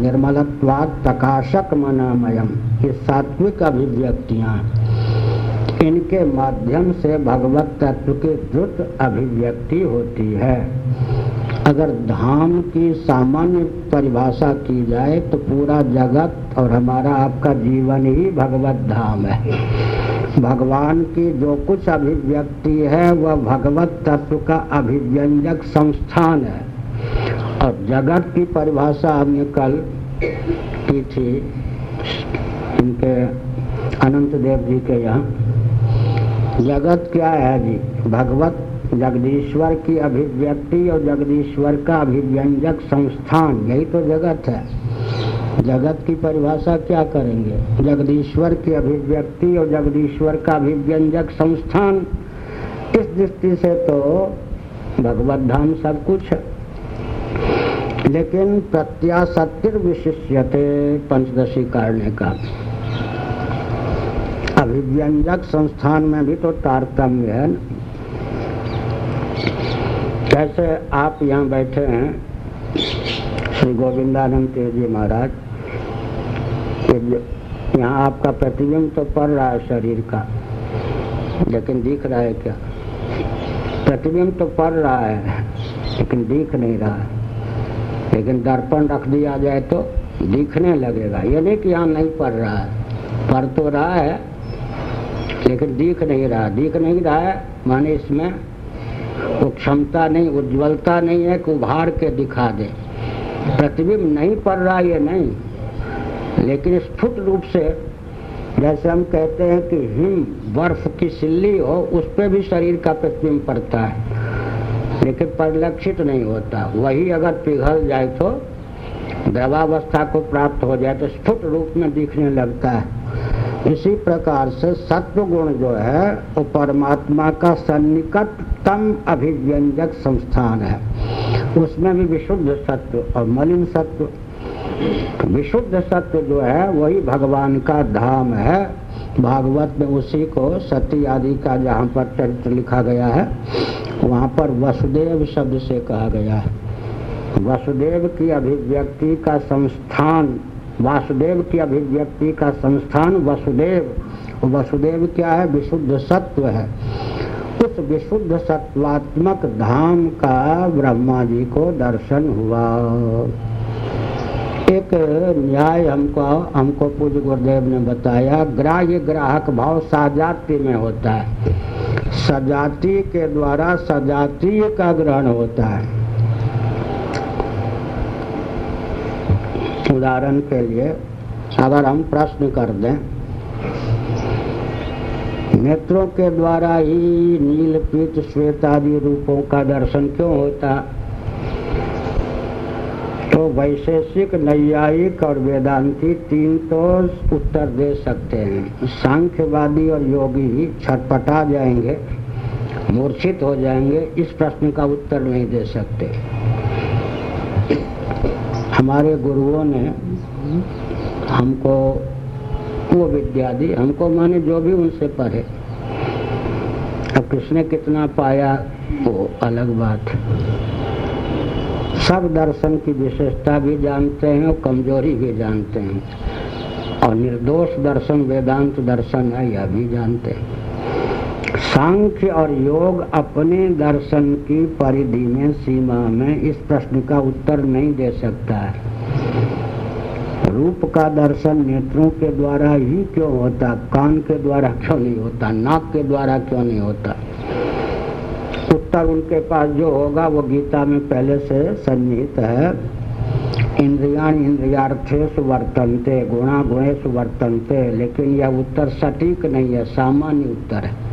निर्मलत्वाद प्रकाशक मनामयम ये सात्विक अभिव्यक्तियाँ इनके माध्यम से भगवत तत्व की द्रुत अभिव्यक्ति होती है। अगर धाम की सामान्य परिभाषा की जाए तो पूरा जगत और हमारा आपका जीवन ही भगवत धाम है। भगवान की जो कुछ अभिव्यक्ति है, वह भगवत तत्व का अभिव्यंजक संस्थान है। और जगत की परिभाषा हमने कल की थी, इनके अनंत देव जी के यहाँ। जगत क्या है जी? भगवत जगदीश्वर की अभिव्यक्ति और जगदीश्वर का अभिव्यंजक संस्थान, यही तो जगत है। जगत की परिभाषा क्या करेंगे? जगदीश्वर की अभिव्यक्ति और जगदीश्वर का अभिव्यंजक संस्थान। इस दृष्टि से तो भगवत धाम सब कुछ है। लेकिन प्रत्याशक्तिर विशिष्यते पंचदशी काढ़ने का। अभिव्यंजक संस्थान में भी तो तारतम्य है कैसे आप यहाँ बैठे हैं? श्री गोविंदानंद जी महाराज यहाँ आपका प्रतिबिंब तो पड़ रहा है शरीर का, लेकिन दिख रहा है क्या? प्रतिबिंब तो पड़ रहा है, लेकिन दिख नहीं रहा। है लेकिन दर्पण रख दिया जाए तो दिखने लगेगा। ये नहीं कि यहाँ नहीं पड़ रहा है पढ़ तो रहा है लेकिन दिख नहीं रहा। दिख नहीं रहा है, माने इसमें वो क्षमता नहीं, उज्ज्वलता नहीं है कि उभार के दिखा दे। प्रतिबिंब नहीं पड़ रहा ये नहीं। लेकिन स्फुट रूप से जैसे हम कहते हैं कि हिम, बर्फ़ की सिल्ली हो, उस पर भी शरीर का प्रतिबिंब पड़ता है। लेकिन परिलक्षित नहीं होता। वही अगर पिघल जाए तो द्रवावस्था को प्राप्त हो जाए तो स्फुट रूप में दिखने लगता है। इसी प्रकार से सत्व गुण जो है, वो परमात्मा का सन्निकटतम अभिव्यंजक संस्थान है। उसमें भी विशुद्ध सत्व और मलिन सत्व। विशुद्ध सत्व जो है, वही भगवान का धाम है। भागवत में उसी को सती आदि का जहाँ पर चरित्र लिखा गया है, वहाँ पर वसुदेव शब्द से कहा गया है। वसुदेव की अभिव्यक्ति का संस्थान वासुदेव की अभिव्यक्ति का संस्थान वसुदेव। वसुदेव क्या है? विशुद्ध सत्व है। उस विशुद्ध सत्वात्मक धाम का ब्रह्मा जी को दर्शन हुआ। एक न्याय हमको हमको पूज्य गुरुदेव ने बताया, ग्राह्य ग्राहक भाव साजाति में होता है। सजाति के द्वारा सजातीय का ग्रहण होता है। उदाहरण के लिए, अगर हम प्रश्न कर दें, नेत्रों के द्वारा ही नील पीत श्वेत आदि रूपों का दर्शन क्यों होता? तो वैशेषिक, नैयायिक और वेदांती तीन तो उत्तर दे सकते हैं। सांख्यवादी और योगी छटपटा जाएँगे, मूर्छित हो जाएँगे, इस प्रश्न का उत्तर नहीं दे सकते। हमारे गुरुओं ने हमको वो विद्या दी। हमको माने जो भी उनसे पढ़े। अब किसने कितना पाया, वो अलग बात सब दर्शन की विशेषता भी जानते हैं और कमज़ोरी भी जानते हैं। और निर्दोष दर्शन, वेदांत दर्शन है, यह भी जानते हैं। सांख्य और योग अपने दर्शन की परिधि में सीमा में इस प्रश्न का उत्तर नहीं दे सकता। है रूप का दर्शन नेत्रों के द्वारा ही क्यों होता? कान के द्वारा क्यों नहीं होता? नाक के द्वारा क्यों नहीं होता? उत्तर उनके पास जो होगा, वो गीता में पहले से सन्निहित है। इंद्रिया इंद्रियार्थे सुवर्तनते गुणा गुणे सुवर्तनते लेकिन यह उत्तर सटीक नहीं है, सामान्य उत्तर है।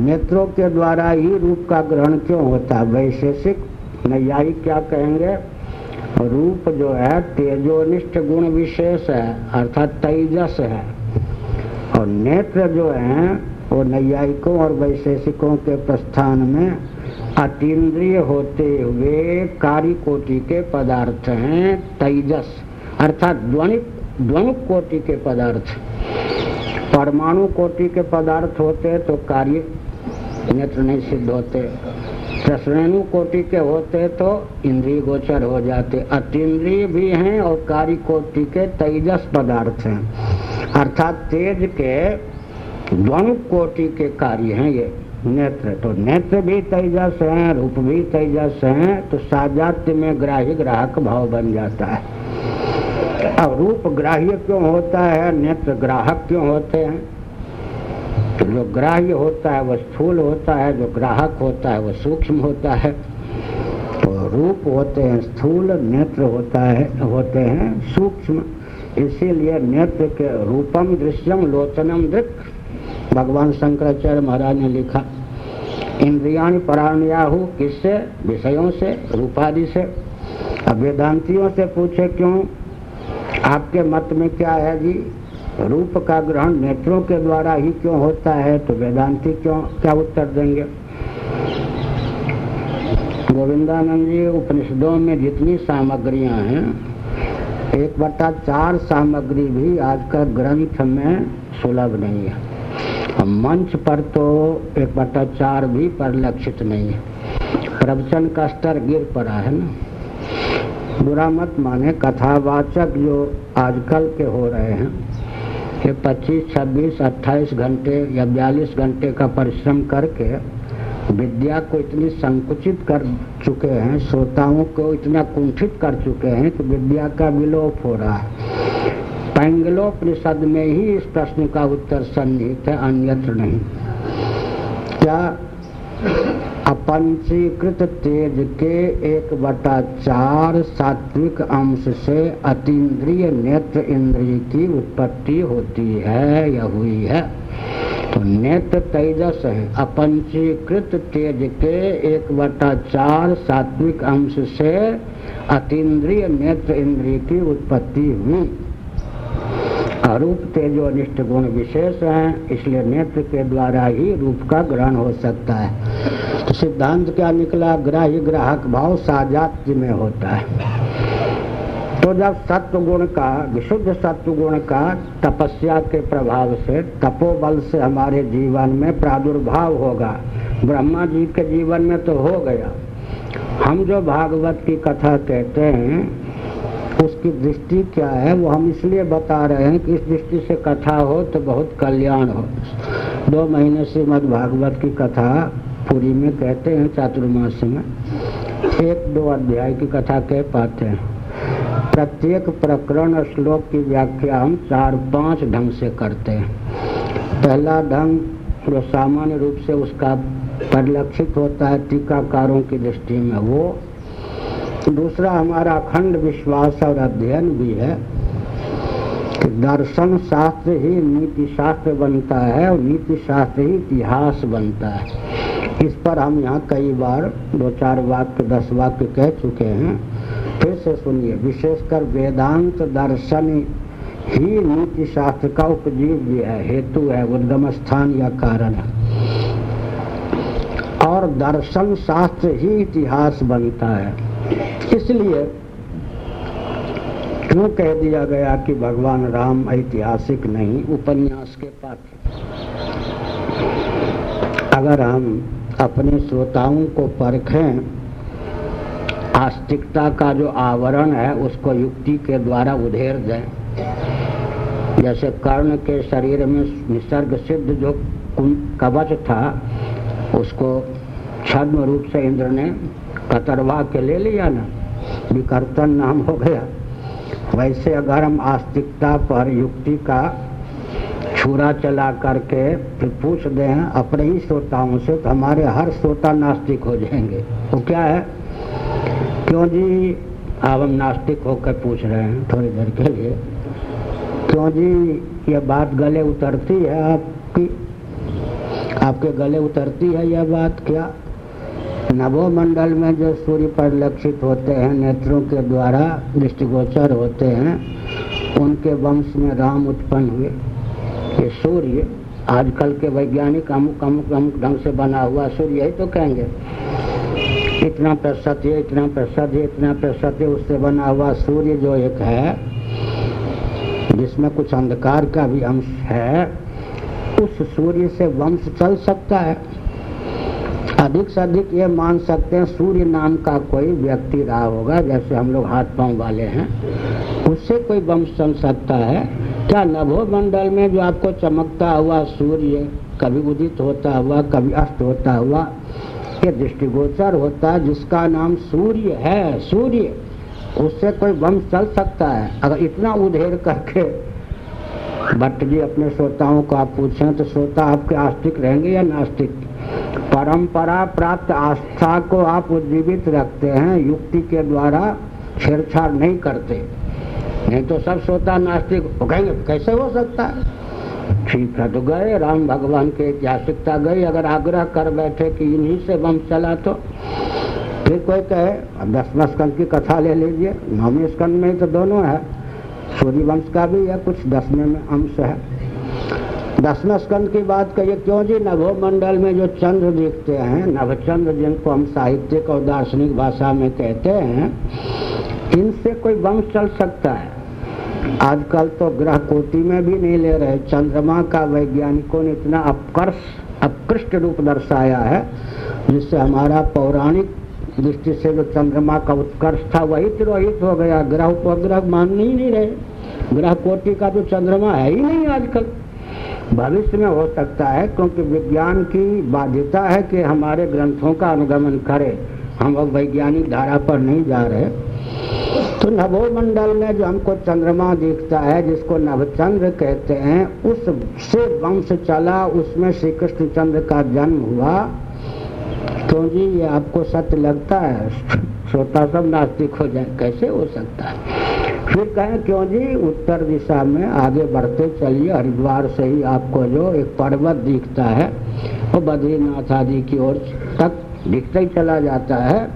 नेत्रों के द्वारा ही रूप का ग्रहण क्यों होता है? वैशेषिक नैयायिक क्या कहेंगे? रूप जो है, तेजोनिष्ठ गुण विशेष है, अर्थात तेजस है। और नेत्र जो है, वो नैयायिकों और वैशेषिकों के प्रस्थान में अतीन्द्रिय होते हुए कार्य कोटि के पदार्थ हैं, तेजस, अर्थात ध्वनिक ध्वनिक कोटि के पदार्थ। परमाणु कोटि के पदार्थ होते तो कार्य नेत्र नहीं सिद्ध होते। सश्रेणु कोटि के होते तो इंद्रिय गोचर हो जाते। अतीन्द्रिय भी हैं और कार्य कोटि के तेजस पदार्थ हैं। अर्थात तेज के द्वनु कोटि के कार्य हैं ये। नेत्र तो नेत्र भी तेजस है, रूप भी तेजस है तो साजात्य में ग्राही ग्राहक भाव बन जाता है। अब रूप ग्राह्य क्यों होता है, नेत्र ग्राहक क्यों होते हैं? जो ग्राह्य होता है, वह स्थूल होता है, जो ग्राहक होता है, वह सूक्ष्म होता है। तो रूप होते हैं, स्थूल नेत्र होता है, होते हैं सूक्ष्म। इसीलिए नेत्र के रूपम दृश्यम लोचनम दृक। भगवान शंकराचार्य महाराज ने लिखा, इंद्रियाणी पराण्याहु किससे? विषयों से, रूपादि से। अब वेदांतियों से पूछे क्यों? आपके मत में क्या है जी? रूप का ग्रहण नेत्रों के द्वारा ही क्यों होता है तो वेदांति क्यों, क्या उत्तर देंगे? गोविंदानंद जी, उपनिषदों में जितनी सामग्रियाँ हैं, एक बटा चार सामग्री भी आज का ग्रंथ में सुलभ नहीं है। मंच पर तो एक बटा चार भी परिलक्षित नहीं है। प्रवचन का स्तर गिर पड़ा है ना। बुरा मत माने, कथावाचक जो आजकल के हो रहे हैं कि 25, 26, 28 घंटे या 42 घंटे का परिश्रम करके विद्या को इतनी संकुचित कर चुके हैं श्रोताओं को इतना कुंठित कर चुके हैं कि विद्या का विलोप हो रहा है। पैंगलोपनिषद में ही इस प्रश्न का उत्तर सन्निहित है अन्यत्र नहीं। क्या अपंचीकृत तेज के एक बटा चार सात्विक अंश से अतीन्द्रिय नेत्र इंद्रिय की उत्पत्ति होती है या हुई है। तो नेत्र तेजस है। अपंचीकृत तेज के एक बटा चार सात्विक अंश से अतीन्द्रिय नेत्र इंद्रिय की उत्पत्ति हुई। अरूप तेजोनिष्ठ गुण विशेष हैं, इसलिए नेत्र के द्वारा ही रूप का ग्रहण हो सकता है। तो सिद्धांत क्या निकला? ग्राह्य ग्राहक भाव साजात्य में होता है। तो जब सत्व गुण का, विशुद्ध सत्व गुण का तपस्या के प्रभाव से, तपोबल से हमारे जीवन में प्रादुर्भाव होगा। ब्रह्मा जी के जीवन में तो हो गया। हम जो भागवत की कथा कहते हैं उसकी दृष्टि क्या है, वो हम इसलिए बता रहे हैं कि इस दृष्टि से कथा हो तो बहुत कल्याण हो। दो महीने से मद भागवत की कथा पूरी में कहते हैं चातुर्मास में। एक दो अध्याय की कथा कह पाते हैं। प्रत्येक प्रकरण श्लोक की व्याख्या हम चार पाँच ढंग से करते हैं। पहला ढंग जो सामान्य रूप से उसका परिलक्षित होता है टीकाकारों की दृष्टि में, वो दूसरा हमारा अखंड विश्वास और अध्ययन भी है कि दर्शन शास्त्र ही नीति शास्त्र बनता है और नीति शास्त्र ही इतिहास बनता है। इस पर हम यहाँ कई बार दो चार वाक्य, दस वाक्य कह चुके हैं। फिर से सुनिए, विशेषकर वेदांत दर्शन ही नीति शास्त्र का उपजीव्य है, हेतु है, उद्गम स्थान या कारण है। और दर्शन शास्त्र ही इतिहास बनता है। इसलिए क्यों कह दिया गया कि भगवान राम ऐतिहासिक नहीं, उपन्यास के पात्र? अगर हम अपने श्रोताओं को परखें, आस्तिकता का जो आवरण है, उसको युक्ति के द्वारा उधेर दें। जैसे कर्ण के शरीर में निसर्ग सिद्ध जो कवच था, उसको छद्म रूप से इंद्र ने कतरवा के ले लिया ना, विकर्तन नाम हो गया। वैसे अगर हम आस्तिकता पर युक्ति का छुरा चला करके फिर पूछ दें, अपने ही श्रोताओं से तो हमारे हर श्रोता नास्तिक हो जाएँगे। वो तो क्या है? क्यों जी? अब हम नास्तिक होकर पूछ रहे हैं थोड़ी देर के लिए। क्यों जी? ये बात गले उतरती है आपकी? आपके गले उतरती है यह बात क्या? नवो मंडल में जो सूर्य परिलक्षित होते हैं, नेत्रों के द्वारा दृष्टिगोचर होते हैं, उनके वंश में राम उत्पन्न हुए। ये सूर्य आजकल के वैज्ञानिक अमुक अमुक अमुक ढंग से बना हुआ सूर्य, यही तो कहेंगे। इतना प्रतिशत ये इतना प्रतिशत ये इतना प्रतिशत ये उससे बना हुआ सूर्य जो एक है, जिसमें कुछ अंधकार का भी अंश है, उस सूर्य से वंश चल सकता है। अधिक से अधिक ये मान सकते हैं, सूर्य नाम का कोई व्यक्ति रहा होगा, जैसे हम लोग हाथ पाँव वाले हैं, उससे कोई वंश चल सकता है। क्या नभो मंडल में जो आपको चमकता हुआ सूर्य, कभी उदित होता हुआ, कभी अस्त होता हुआ, ये दृष्टिगोचर होता है, जिसका नाम सूर्य है, सूर्य, उससे कोई वंश चल सकता है। अगर इतना उधेर करके भट्ट जी अपने श्रोताओं को आप पूछें तो श्रोता आपके आस्तिक रहेंगे या नास्तिक? परंपरा प्राप्त आस्था को आप उज्जीवित रखते हैं, युक्ति के द्वारा छेड़छाड़ नहीं करते। नहीं तो सब श्रोता नास्तिक कहेंगे कैसे हो सकता है? ठीक है तो गए, राम भगवान के ऐतिहासिकता गई, अगर आग्रह कर बैठे कि इन्हीं से बम चला तो। फिर कोई कहे दसवा स्कंद की कथा ले लीजिए नौवीं स्कंद में तो दोनों है सूर्य वंश का भी है, कुछ दसवें में अंश है। दसवें स्कंद की बात कहिए, क्यों जी? नभो मंडल में जो चंद्र दिखते हैं नवचंद्र जिनको हम साहित्यिक और दार्शनिक भाषा में कहते हैं, इनसे कोई वंश चल सकता है। आजकल तो ग्रह कोटि में भी नहीं ले रहे। चंद्रमा का वैज्ञानिकों ने इतना अपकर्ष, अपकृष्ट रूप दर्शाया है, जिससे हमारा पौराणिक दृष्टि से जो चंद्रमा का उत्कर्ष था, वही तिरोहित हो गया। ग्रह उपग्रह मान ही नहीं रहे। ग्रह कोटि का तो चंद्रमा है ही नहीं आजकल। भविष्य में हो सकता है, क्योंकि विज्ञान की बाध्यता है कि हमारे ग्रंथों का अनुगमन करे। हम अब वैज्ञानिक धारा पर नहीं जा रहे। तो नभो मंडल में जो हमको चंद्रमा दिखता है, जिसको नवचंद्र कहते हैं, उससे वंश चला, उसमें श्री कृष्ण चंद्र का जन्म हुआ। क्यों जी, ये आपको सत्य लगता है? श्रोता सब नास्तिक हो जाए, कैसे हो सकता है? फिर कहें, क्यों जी, उत्तर दिशा में आगे बढ़ते चलिए, हरिद्वार से ही आपको जो एक पर्वत दिखता है, वो बद्रीनाथ आदि की ओर तक दिखता ही चला जाता है।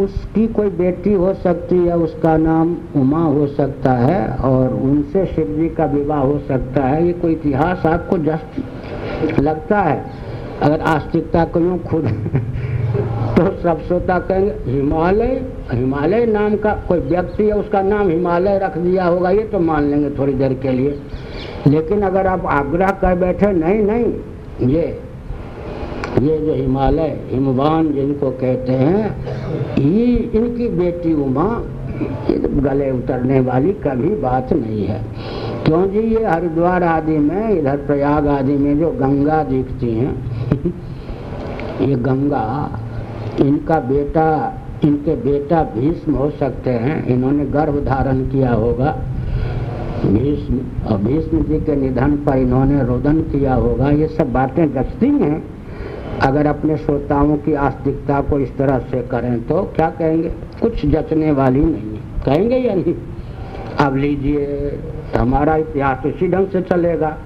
उसकी कोई बेटी हो सकती है, उसका नाम उमा हो सकता है, और उनसे शिव जी का विवाह हो सकता है। ये कोई इतिहास आपको जस्ट लगता है। अगर आस्तिकता को यूँ खुद तो सब श्रोता कहेंगे, हिमालय हिमालय नाम का कोई व्यक्ति है, उसका नाम हिमालय रख दिया होगा, ये तो मान लेंगे थोड़ी देर के लिए। लेकिन अगर आप आग्रह कर बैठे, नहीं नहीं, ये ये जो हिमालय, हिमवान जिनको कहते हैं, ये इनकी बेटी उमा गले उतरने वाली कभी बात नहीं है। क्यों जी, ये हरिद्वार आदि में, इधर प्रयाग आदि में जो गंगा दिखती हैं, *laughs* ये गंगा इनका बेटा, इनके बेटा भीष्म हो सकते हैं। इन्होंने गर्भ धारण किया होगा। भीष्म, और भीष्म जी के निधन पर इन्होंने रोदन किया होगा। ये सब बातें जचती हैं। अगर अपने श्रोताओं की आस्तिकता को इस तरह से करें तो क्या कहेंगे? कुछ जचने वाली नहीं कहेंगे या नहीं? अब लीजिए, हमारा इतिहास उसी ढंग से चलेगा।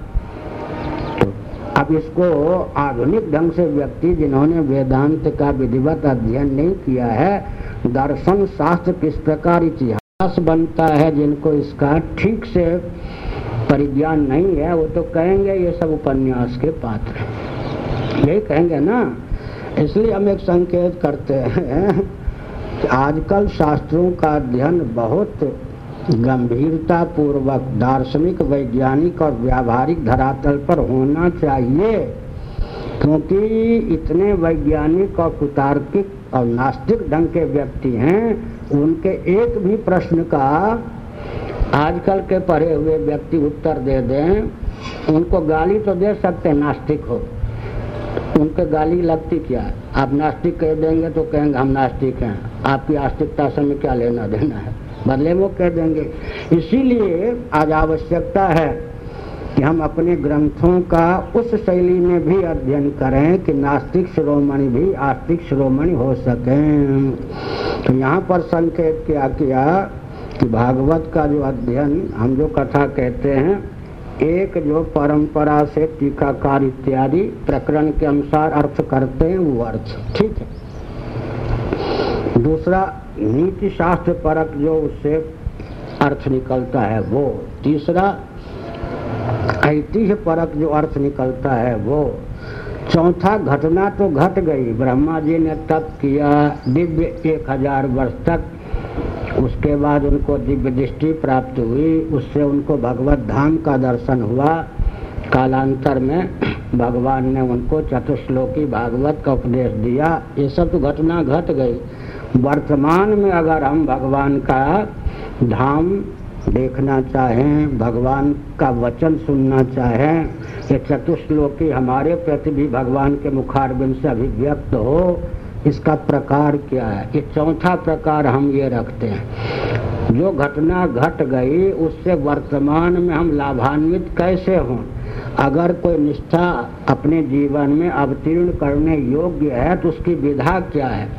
अब इसको आधुनिक ढंग से व्यक्ति जिन्होंने वेदांत का विधिवत अध्ययन नहीं किया है, दर्शन शास्त्र किस प्रकार इतिहास बनता है, जिनको इसका ठीक से परिज्ञान नहीं है, वो तो कहेंगे ये सब उपन्यास के पात्र यही कहेंगे ना? इसलिए हम एक संकेत करते हैं कि आजकल शास्त्रों का अध्ययन बहुत गंभीरता पूर्वक दार्शनिक, वैज्ञानिक और व्यावहारिक धरातल पर होना चाहिए, क्योंकि इतने वैज्ञानिक और कुतार्किक और नास्तिक ढंग के व्यक्ति हैं, उनके एक भी प्रश्न का आजकल के पढ़े हुए व्यक्ति उत्तर दे दें, उनको गाली तो दे सकते नास्तिक हो। उनके गाली लगती क्या? है आप नास्तिक कह देंगे तो कहेंगे हम नास्तिक हैं। आपकी आस्तिकता से क्या लेना देना है? बदले में कह देंगे। इसीलिए आज आवश्यकता है कि हम अपने ग्रंथों का उस शैली में भी अध्ययन करें कि नास्तिक श्रोमणि भी आस्तिक श्रोमणि हो सकें। तो यहाँ पर संकेत क्या किया कि भागवत का जो अध्ययन हम जो कथा कहते हैं, एक जो परंपरा से टीकाकार इत्यादि प्रकरण के अनुसार अर्थ करते हैं वो अर्थ। ठीक है। दूसरा नीति शास्त्र परक जो उससे अर्थ निकलता है वो। तीसरा, ऐतिह्य परक जो अर्थ निकलता है वो। चौथा, घटना तो घट गई। ब्रह्मा जी ने तप किया, दिव्य एक हज़ार वर्ष तक। उसके बाद उनको दिव्य दृष्टि प्राप्त हुई। उससे उनको भगवत धाम का दर्शन हुआ। कालांतर में भगवान ने उनको चतुश्लोकी भागवत का उपदेश दिया। ये सब तो घटना घट गई। वर्तमान में अगर हम भगवान का धाम देखना चाहें, भगवान का वचन सुनना चाहें, ये चतुश्लोकी हमारे प्रति भी भगवान के मुखारबिंद से अभिव्यक्त हो, इसका प्रकार क्या है? ये चौथा प्रकार हम ये रखते हैं। जो घटना घट गई, उससे वर्तमान में हम लाभान्वित कैसे हों? अगर कोई निष्ठा अपने जीवन में अवतीर्ण करने योग्य है तो उसकी विधा क्या है?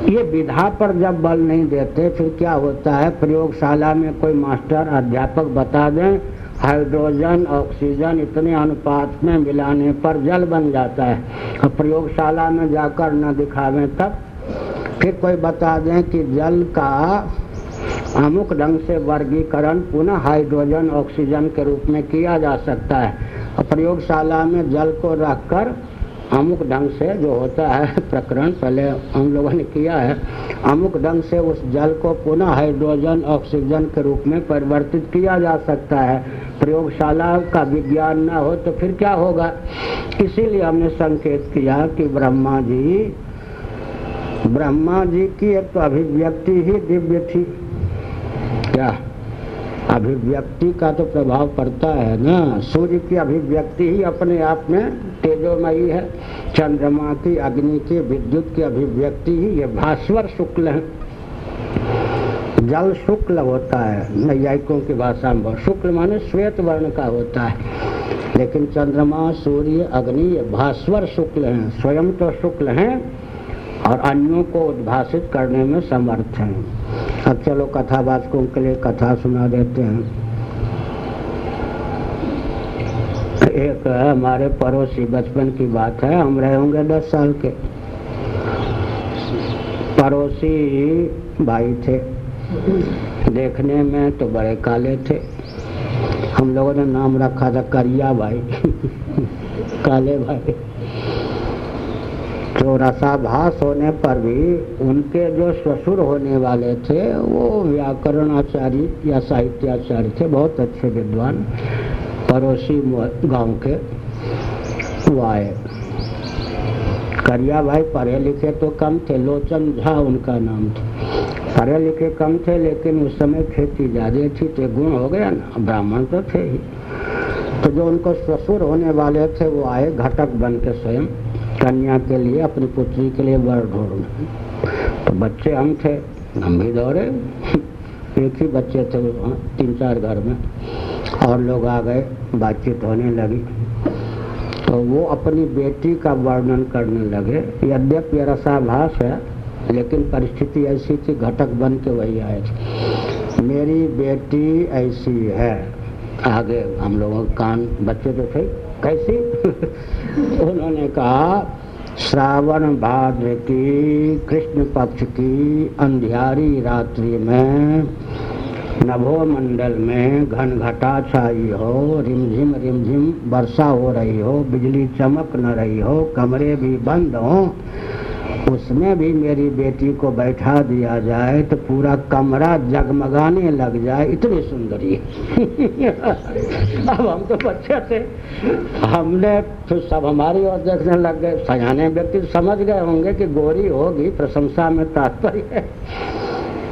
ये विधा पर जब बल नहीं देते, फिर क्या होता है? प्रयोगशाला में कोई मास्टर, अध्यापक बता दें, हाइड्रोजन, ऑक्सीजन इतने अनुपात में मिलाने पर जल बन जाता है। और प्रयोगशाला में जाकर न दिखावें तब। फिर कोई बता दें कि जल का अमुक ढंग से वर्गीकरण पुनः हाइड्रोजन, ऑक्सीजन के रूप में किया जा सकता है। प्रयोगशाला में जल को रखकर अमुक ढंग से जो होता है प्रकरण, पहले हम लोगों ने किया है, अमुक ढंग से उस जल को पुनः हाइड्रोजन, ऑक्सीजन के रूप में परिवर्तित किया जा सकता है। प्रयोगशाला का विज्ञान न हो तो फिर क्या होगा? इसीलिए हमने संकेत किया कि ब्रह्मा जी ब्रह्मा जी की एक तो अभिव्यक्ति ही दिव्य थी। क्या? अभिव्यक्ति का तो प्रभाव पड़ता है ना? सूर्य की अभिव्यक्ति ही अपने आप में तेजोमयी है। चंद्रमा की अग्नि की, विद्युत की अभिव्यक्ति ही ये भास्वर शुक्ल है। जल शुक्ल होता है, नैयायिकों की भाषा में। शुक्ल माने श्वेत वर्ण का होता है। लेकिन चंद्रमा, सूर्य, अग्नि ये भास्वर शुक्ल हैं। स्वयं तो शुक्ल हैं। और अन्यों को उद्भाषित करने में समर्थ हैं। अब चलो कथावाचकों के लिए कथा सुना देते हैं। एक हमारे पड़ोसी बचपन की बात है, हम रहे होंगे दस साल के। पड़ोसी भाई थे। देखने में तो बड़े काले थे। हम लोगों ने नाम रखा था करिया भाई। *laughs* काले भाई। तो रसाभास होने पर भी उनके जो ससुर होने वाले थे, वो व्याकरण आचार्य या साहित्याचार्य थे, बहुत अच्छे विद्वान, पड़ोसी गाँव के वो आए। करिया भाई पढ़े लिखे तो कम थे, लोचन झा उनका नाम था। पढ़े लिखे कम थे, लेकिन उस समय खेती ज़्यादा थी तो गुण हो गया ना, ब्राह्मण तो थे ही। तो जो उनको ससुर होने वाले थे, वो आए, घटक बन के स्वयं। कन्या के लिए, अपनी पुत्री के लिए वर ढूँढने। तो बच्चे हम थे हम भी दौड़े एक ही बच्चे थे, तीन चार घर में। और लोग आ गए, बातचीत होने लगी। तो वो अपनी बेटी का वर्णन करने लगे। यद्यपि रसाभास है, लेकिन परिस्थिति ऐसी थी, घटक बन के वही आए थे। मेरी बेटी ऐसी है। आगे हम लोगों कान, बच्चे तो थे। कैसी? *laughs* उन्होंने कहा, श्रावण भाद्र की, कृष्ण पक्ष की अंधियारी रात्रि में, नभो मंडल में घन घटा छाई हो, रिमझिम रिमझिम वर्षा हो रही हो, बिजली चमक न रही हो, कमरे भी बंद हो उसमें भी मेरी बेटी को बैठा दिया जाए तो पूरा कमरा जगमगाने लग जाए। इतनी सुंदरी *laughs* अब हम तो बच्चे थे। हमने फिर सब हमारी ओर देखने लग गए। सयाने व्यक्ति समझ गए होंगे कि गोरी होगी, प्रशंसा में तात्पर्य है।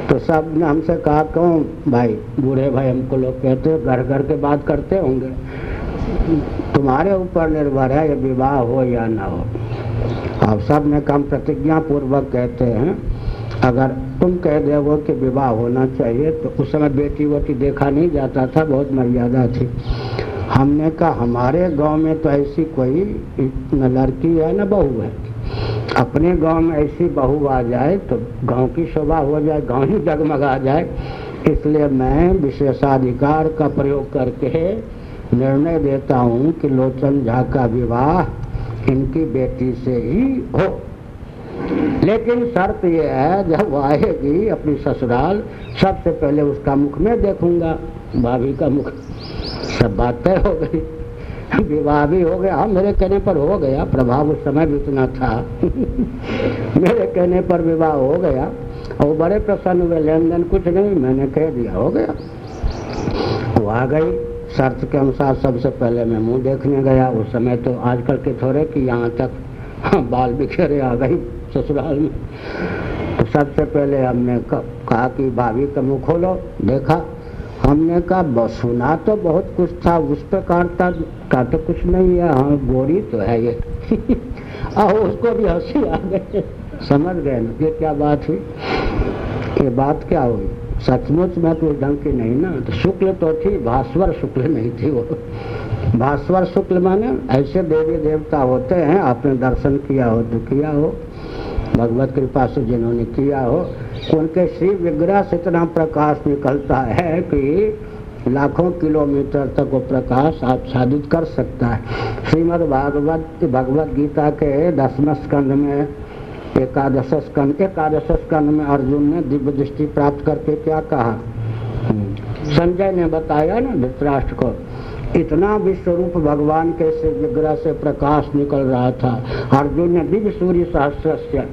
तो सबने हमसे कहा कौन भाई, बूढ़े भाई हमको लोग कहते घर घर के बात करते होंगे। तुम्हारे ऊपर निर्भर है, ये विवाह हो या ना हो। अब सबने कम प्रतिज्ञा पूर्वक कहते हैं। अगर तुम कह दो कि विवाह होना चाहिए तो उस समय बेटी वोटी देखा नहीं जाता था, बहुत मर्यादा थी। हमने कहा, हमारे गाँव में तो ऐसी कोई न लड़की है, न बहू है। अपने गाँव में ऐसी बहू आ जाए तो गाँव की शोभा हो जाए, गाँव ही जगमगा जाए। इसलिए मैं विशेषाधिकार का प्रयोग करके निर्णय देता हूँ कि लोचन झा का विवाह इनकी बेटी से ही हो। लेकिन शर्त यह है, जब आएगी अपनी ससुराल, सबसे पहले उसका मुख में देखूँगा, भाभी का मुख। सब बात हो गई। विवाह भी हो गया। मेरे कहने पर हो गया। प्रभाव उस समय भी इतना था। *laughs* मेरे कहने पर विवाह हो गया। और बड़े प्रसन्न हुए। लेन देन कुछ नहीं, मैंने कह दिया, हो गया। वो आ गई। शर्त के अनुसार सबसे पहले मैं मुँह देखने गया। उस समय तो आजकल के थोड़े कि यहाँ तक हाँ, बाल बिखेरे आ गई ससुराल में। तो सबसे पहले हमने कहा कि भाभी का मुँह खोलो देखा। हमने कहा सुना तो बहुत कुछ था उस पर प्रकार का तो कुछ नहीं है हाँ गोरी तो है ये। *laughs* और उसको भी हँसी आ गए समझ गए ना ये क्या बात हुई? ये बात क्या हुई? सचमुच में तो ढंग की नहीं ना तो शुक्ल तो थी, भास्वर शुक्ल नहीं थी वो। भास्वर शुक्ल माने ऐसे देवी देवता होते हैं, आपने दर्शन किया हो तो किया हो। भगवत कृपा से जिन्होंने किया हो, उनके श्री विग्रह से इतना प्रकाश निकलता है कि लाखों किलोमीटर तक वो प्रकाश आच्छादित कर सकता है। श्रीमद भागवत भगवत गीता के दसम स्कंध में एकादश स्कंद एकादश स्कंद में अर्जुन ने दिव्य दृष्टि प्राप्त करके क्या कहा? संजय ने बताया ना धृतराष्ट्र को इतना विश्व रूप भगवान के से विग्रह से प्रकाश निकल रहा था। अर्जुन ने दिव्य सूर्य सहस्र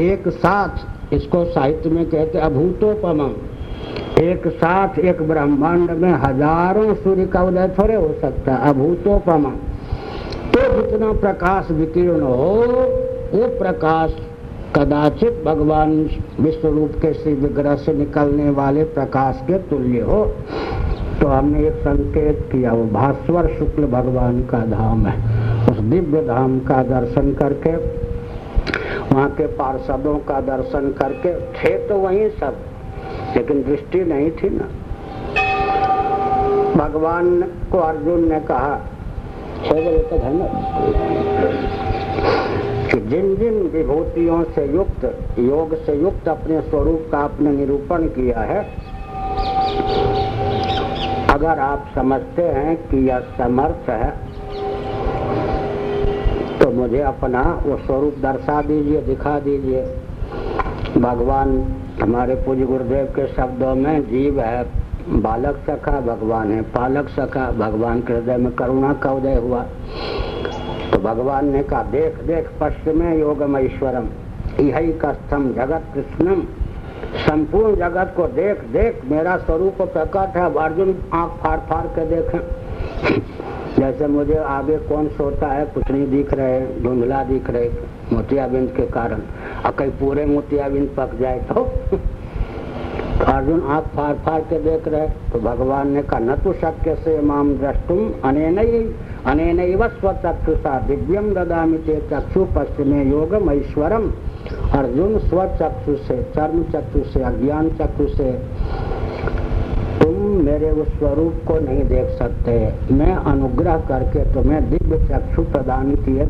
एक साथ इसको साहित्य में कहते अभूतोपम। एक साथ एक ब्रह्मांड में हज़ारों सूर्य का उदय थोड़े हो सकता है अभूतोपमा। तो जितना प्रकाश विकीर्ण हो वो प्रकाश कदाचित भगवान विश्व रूप के श्री विग्रह से निकलने वाले प्रकाश के तुल्य हो। तो हमने एक संकेत किया, वो भास्वर शुक्ल भगवान का धाम है। उस दिव्य धाम का दर्शन करके, वहाँ के पार्षदों का दर्शन करके, थे तो वही सब, लेकिन दृष्टि नहीं थी ना। भगवान को अर्जुन ने कहा तक है कि जिन जिन विभूतियों से युक्त, योग से युक्त अपने स्वरूप का आपने निरूपण किया है, अगर आप समझते हैं कि यह समर्थ है तो मुझे अपना वो स्वरूप दर्शा दीजिए, दिखा दीजिए। भगवान, हमारे पूज्य गुरुदेव के शब्दों में जीव है, बालक सखा भगवान है, पालक सखा भगवान के हृदय में करुणा का उदय हुआ। तो भगवान ने कहा, देख देख, पश्चिम योगम ईश्वरम यही कस्थम जगत कृष्णम। संपूर्ण जगत को देख देख, मेरा स्वरूप प्रकट है। अर्जुन आँख फाड़ फाड़ के देखें। जैसे मुझे आगे कौन सोता है, कुछ नहीं दिख रहे धुंधला दिख रहे मोतियाबिंद के कारण। और कहीं पूरे मोतियाबिंद पक जाए तो। अर्जुन आँख फाड़ फाड़ के देख रहे तो भगवान ने कहा न तो शक्य से माम द्रष्टुम अने नहीं अनेन स्वचक्षुषा दिव्यम ददा ते चक्षु पश्चिमे योगम ऐश्वरम अर्जुन स्वचक्षु से चर्म चक्षु से अज्ञान चक्षु से तुम मेरे उस स्वरूप को नहीं देख सकते। मैं अनुग्रह करके तुम्हें दिव्य चक्षु प्रदान किए